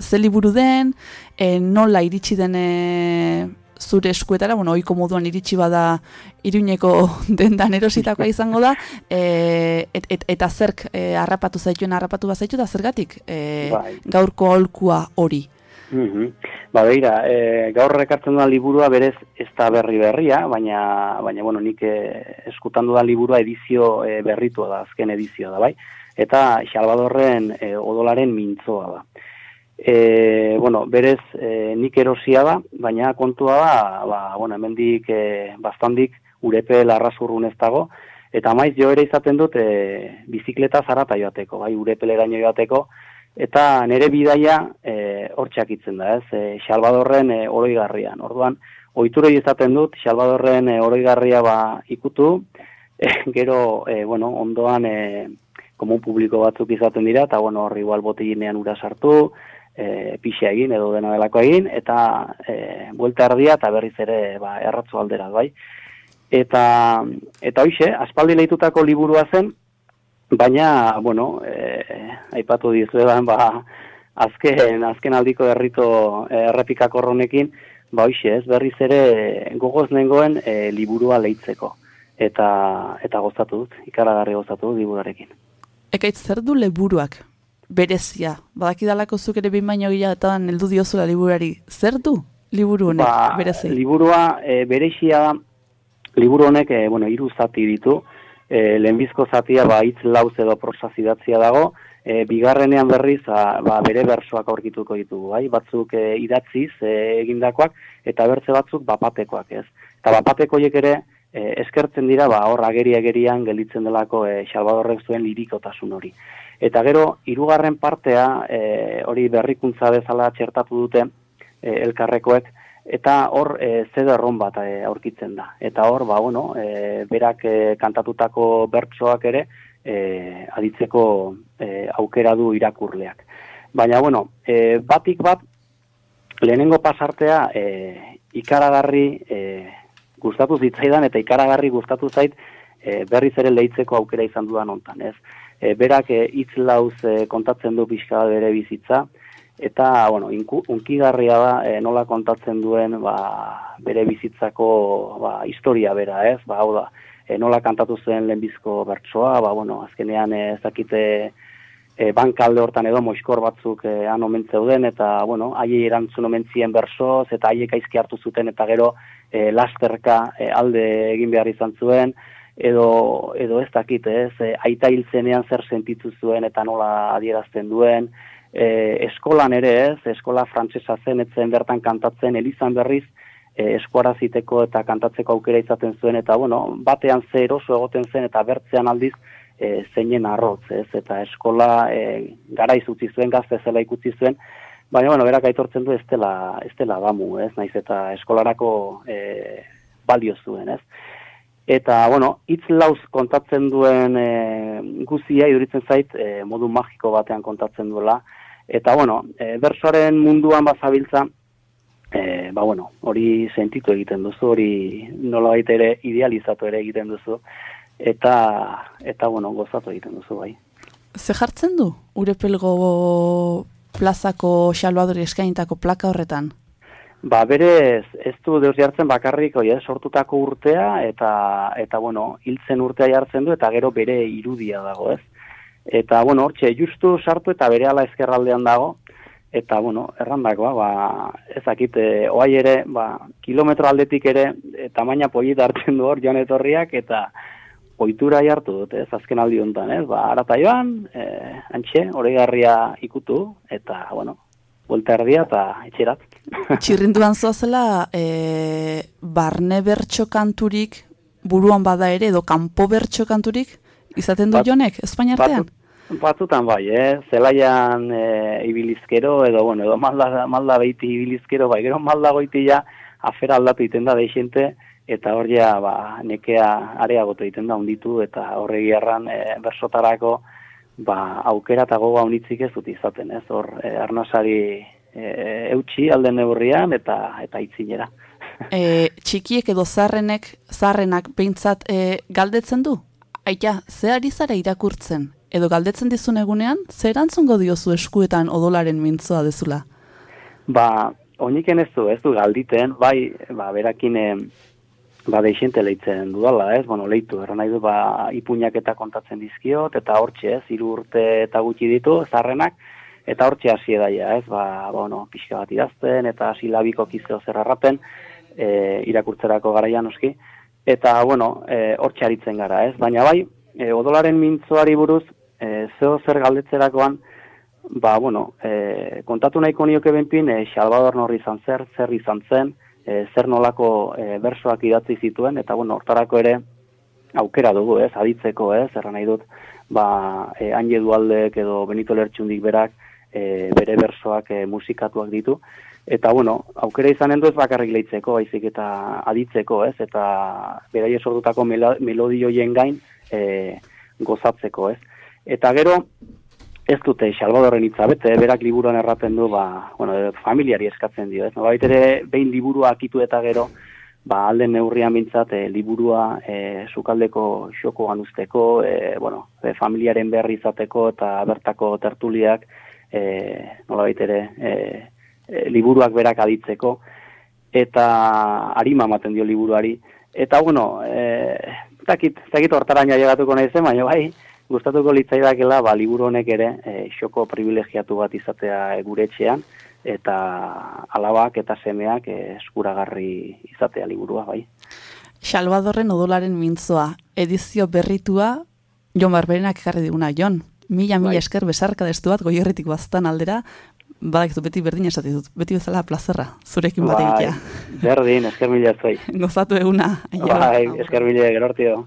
ze liburu den, e, nola iritsi den e, zure eskuetara, bueno, oiko moduan iritsi bada iruñeko dendan erositakoa izango da, e, et, et, eta zerk e, harrapatu zaituen harrapatu bat zaitu, da zergatik e, bai. gaurko holkua hori. Mm Ba, beira, e, gaur rekartzen duan liburua berez ez da berri berria, baina, baina bueno, nik e, eskutan dudan liburua edizio e, berritua da, azken edizioa da, bai? Eta Salvadorren e, odolaren mintzoa da. E, bueno, berez e, nik erosia da, baina kontua da, ba, bueno, hemendik e, bastandik urepe larrasurrun ez dago, eta maiz jo ere izaten dut e, bizikleta zarata joateko, bai, urepeleraino joateko, eta nere bidaia e, hortxak itzen da, ez, e, Salvadorren e, oroigarrian. Orduan, ohitura izaten dut, Salvadorren e, oroigarria ba ikutu, e, gero, e, bueno, ondoan e, komun publiko batzuk izaten dira, eta bueno, horri igual botiginean ura sartu, e, pixe egin edo dena delako egin, eta e, buelta erdia eta berriz ere ba, erratzu aldera, bai. Eta, eta hoxe, aspaldi lehitutako liburua zen, baina, bueno, e, aipatu dizuetan, ba, azken, azken aldiko errito e, errepikako honekin, ba, hoxe, ez, berriz ere gogoz nengoen e, liburua leitzeko. Eta, eta gozatu dut, ikaragarri gozatu dut liburuarekin. Ekaitz zer du liburuak? Berezia, badakidalako zuk ere bin baino gila eta heldu diozula liburari. Zer du liburu honek ba, berezia? Liburua e, berezia da, liburu honek, e, bueno, iru zati ditu, e, lehenbizko zatia ba hitz lauz edo prosa zidatzia dago, e, bigarrenean berriz a, ba, bere bersoak aurkituko ditugu, bai? batzuk e, idatziz e, egindakoak eta bertze batzuk bapatekoak, ez? Eta bapatekoiek ere e, eskertzen dira ba hor ageri agerian gelditzen delako e, Salvadorrek zuen lirikotasun hori. Eta gero hirugarren partea e, hori berrikuntza bezala txertatu dute e, elkarrekoek eta hor e, zederron bat e, aurkitzen da. Eta hor, ba, bueno, e, berak e, kantatutako bertsoak ere e, aditzeko e, aukera du irakurleak. Baina, bueno, e, batik bat, lehenengo pasartea e, ikaragarri e, gustatu zitzaidan eta ikaragarri gustatu zait e, berriz ere lehitzeko aukera izan dudan ontan, ez? E, berak hitz e, lauz e, kontatzen du pixka bere bizitza, eta bueno, inku, unkigarria da e, nola kontatzen duen ba, bere bizitzako ba, historia bera, ez? Ba, hau da, e, nola kantatu zen lehenbizko bertsoa, ba, bueno, azkenean ez dakite e, bankalde hortan edo moiskor batzuk e, han omen zeuden, eta, bueno, haiei erantzun omen zien bersoz, eta haiek aizki hartu zuten, eta gero e, lasterka e, alde egin behar izan zuen, edo, edo ez dakit, ez, e, aita hil zenean zer sentitu zuen, eta nola adierazten duen, e, eskolan ere ez, eskola frantsesa zen, etzen bertan kantatzen, elizan berriz, e, eskuaraziteko eta kantatzeko aukera izaten zuen, eta bueno, batean ze eroso egoten zen, eta bertzean aldiz, e, zeinen arrotz, ez, eta eskola e, gara izutzi zuen, gazte zela ikutzi zuen, baina, bueno, berak aitortzen du ez dela, ez dela damu, ez, naiz, eta eskolarako e, balio zuen, ez. Eta, bueno, hitz lauz kontatzen duen e, guzia, iduritzen zait, e, modu magiko batean kontatzen duela, Eta, bueno, e, bersoaren munduan bazabiltza, e, ba, bueno, hori sentitu egiten duzu, hori nola ere idealizatu ere egiten duzu, eta, eta bueno, gozatu egiten duzu, bai. Ze jartzen du, urepelgo plazako xalbadori eskainitako plaka horretan? Ba, berez, ez du deus jartzen bakarrik, oi, sortutako urtea, eta, eta bueno, hiltzen urtea jartzen du, eta gero bere irudia dago, ez. Eta, bueno, hortxe, justu sartu eta bere ala ezkerraldean dago, eta, bueno, errandakoa, ba, ezakit, e, oai ere, ba, kilometro aldetik ere, e, tamaina polit hartzen du hor, joan etorriak, eta oitura jartu dut, ez, azken aldi honetan, ez, ba, arata joan, e, antxe, garria ikutu, eta, bueno, buelta erdia eta etxerat. Txirrinduan zoazela, e, barne bertxo kanturik buruan bada ere, edo kanpo bertxo kanturik, izaten du Bat, jonek, Espainia artean? batzutan bai, eh? zelaian e, ibilizkero, edo, bueno, edo malda, malda behiti ibilizkero, bai, gero malda goiti ja, afera aldatu iten da deixente, eta hor ja, ba, nekea areagotu iten da unditu, eta horregi erran e, bersotarako, ba, aukera eta goga unitzik ez dut izaten, ez? Hor, e, arnasari e, eutxi alde neurrian eta eta itzinera. E, txikiek edo zarrenek, zarrenak behintzat e, galdetzen du? Aita, ze ari zara irakurtzen? Edo galdetzen dizun egunean, ze erantzungo diozu eskuetan odolaren mintzoa dezula? Ba, oniken ez du, ez du galditen, bai, ba, berakin ba, deixente leitzen dudala, ez, bueno, leitu, erra nahi du, ba, ipuñak eta kontatzen dizkiot, eta hortxe, ez, iru urte eta gutxi ditu, zarrenak, eta hortxe hasi edaia, ez, ba, bueno, pixka bat idazten, eta silabiko kizeo zer harrapen, e, irakurtzerako garaian oski, eta, bueno, e, hortxe aritzen gara, ez, baina bai, e, odolaren mintzoari buruz, e, zeo zer galdetzerakoan, ba, bueno, e, kontatu nahiko nioke benpin, e, Salvador Norri izan zer, zer izan zen, e, zer nolako e, bersoak idatzi zituen, eta bueno, hortarako ere aukera dugu, ez, aditzeko, ez, erra nahi dut, ba, e, Anje Dualdek edo Benito Lertxundik berak e, bere bersoak e, musikatuak ditu, eta bueno, aukera izanen du ez bakarrik lehitzeko, baizik eta aditzeko, ez, eta beraie sortutako melodioien gain e, gozatzeko, ez. Eta gero, ez dute Salvadorren hitza bete, berak liburuan erraten du, ba, bueno, familiari eskatzen dio, ez? No, ere, behin liburua akitu eta gero, ba, alden neurrian mintzat, e, liburua e, sukaldeko xoko ganuzteko, e, bueno, e, familiaren berri izateko eta bertako tertuliak, e, nola ere, e, e, liburuak berak aditzeko, eta harima ematen dio liburuari. Eta, bueno, e, takit, takit hortaraina llegatuko nahi zen, baina bai, gustatuko litzaidakela ba liburu honek ere e, xoko privilegiatu bat izatea gure etxean eta alabak eta semeak e, eskuragarri izatea liburua bai. Salvadorren odolaren mintzoa edizio berritua Jon Barberenak ekarri diguna Jon. Mila mila bai. esker besarka destu bat goierritik baztan aldera, badak beti berdin esati dut, beti bezala plazerra, zurekin bat bai, Berdin, esker mila zuei. Gozatu eguna. Bai, esker mila, gerortio.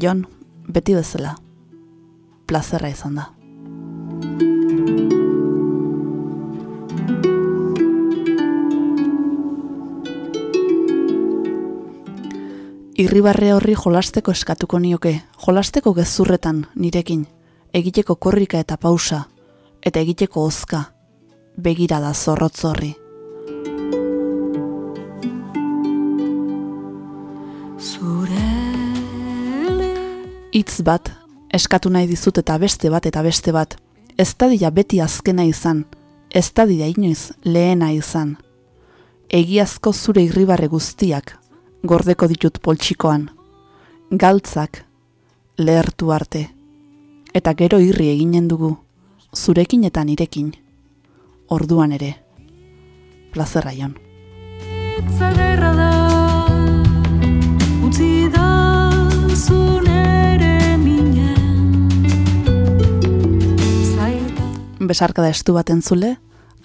Jon, beti bezala, plazerra izan da. Irribarre horri jolasteko eskatuko nioke, jolasteko gezurretan nirekin, egiteko korrika eta pausa, eta egiteko ozka, begira da zorrotzorri. Hitz bat, eskatu nahi dizut eta beste bat eta beste bat, ez dadila beti azkena izan, ez dadila inoiz lehena izan. Egiazko zure irribarre guztiak, gordeko ditut poltsikoan, galtzak, lehertu arte, eta gero irri eginen dugu, zurekin eta nirekin, orduan ere, plazerra jon. Besarka da estu bat entzule,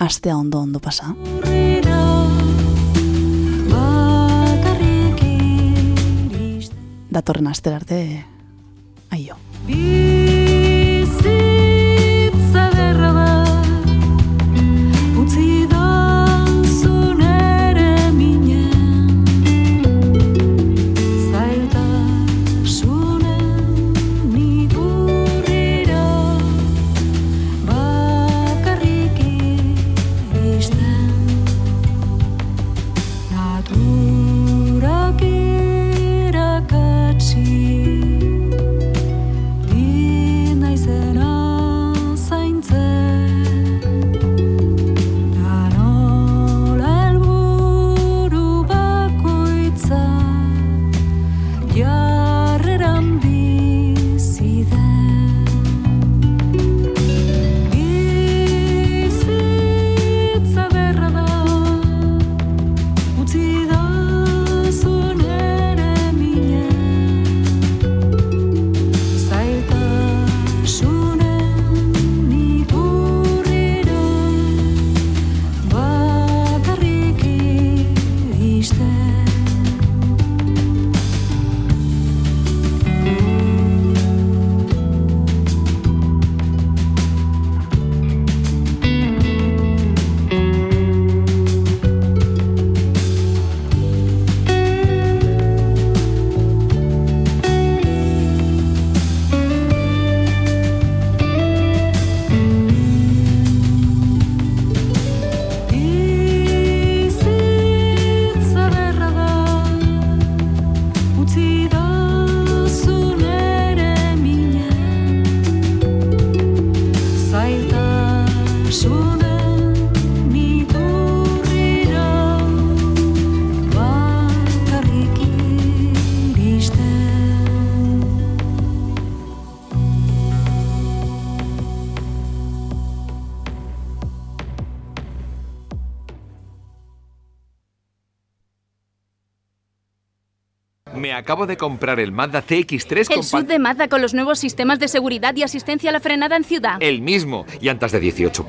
astea ondo ondo pasa. Datorren aster arte, aio. Acabo de comprar el Mazda CX-3 El con sud pan- de Mazda con los nuevos sistemas de seguridad y asistencia a la frenada en ciudad. El mismo. Llantas de 18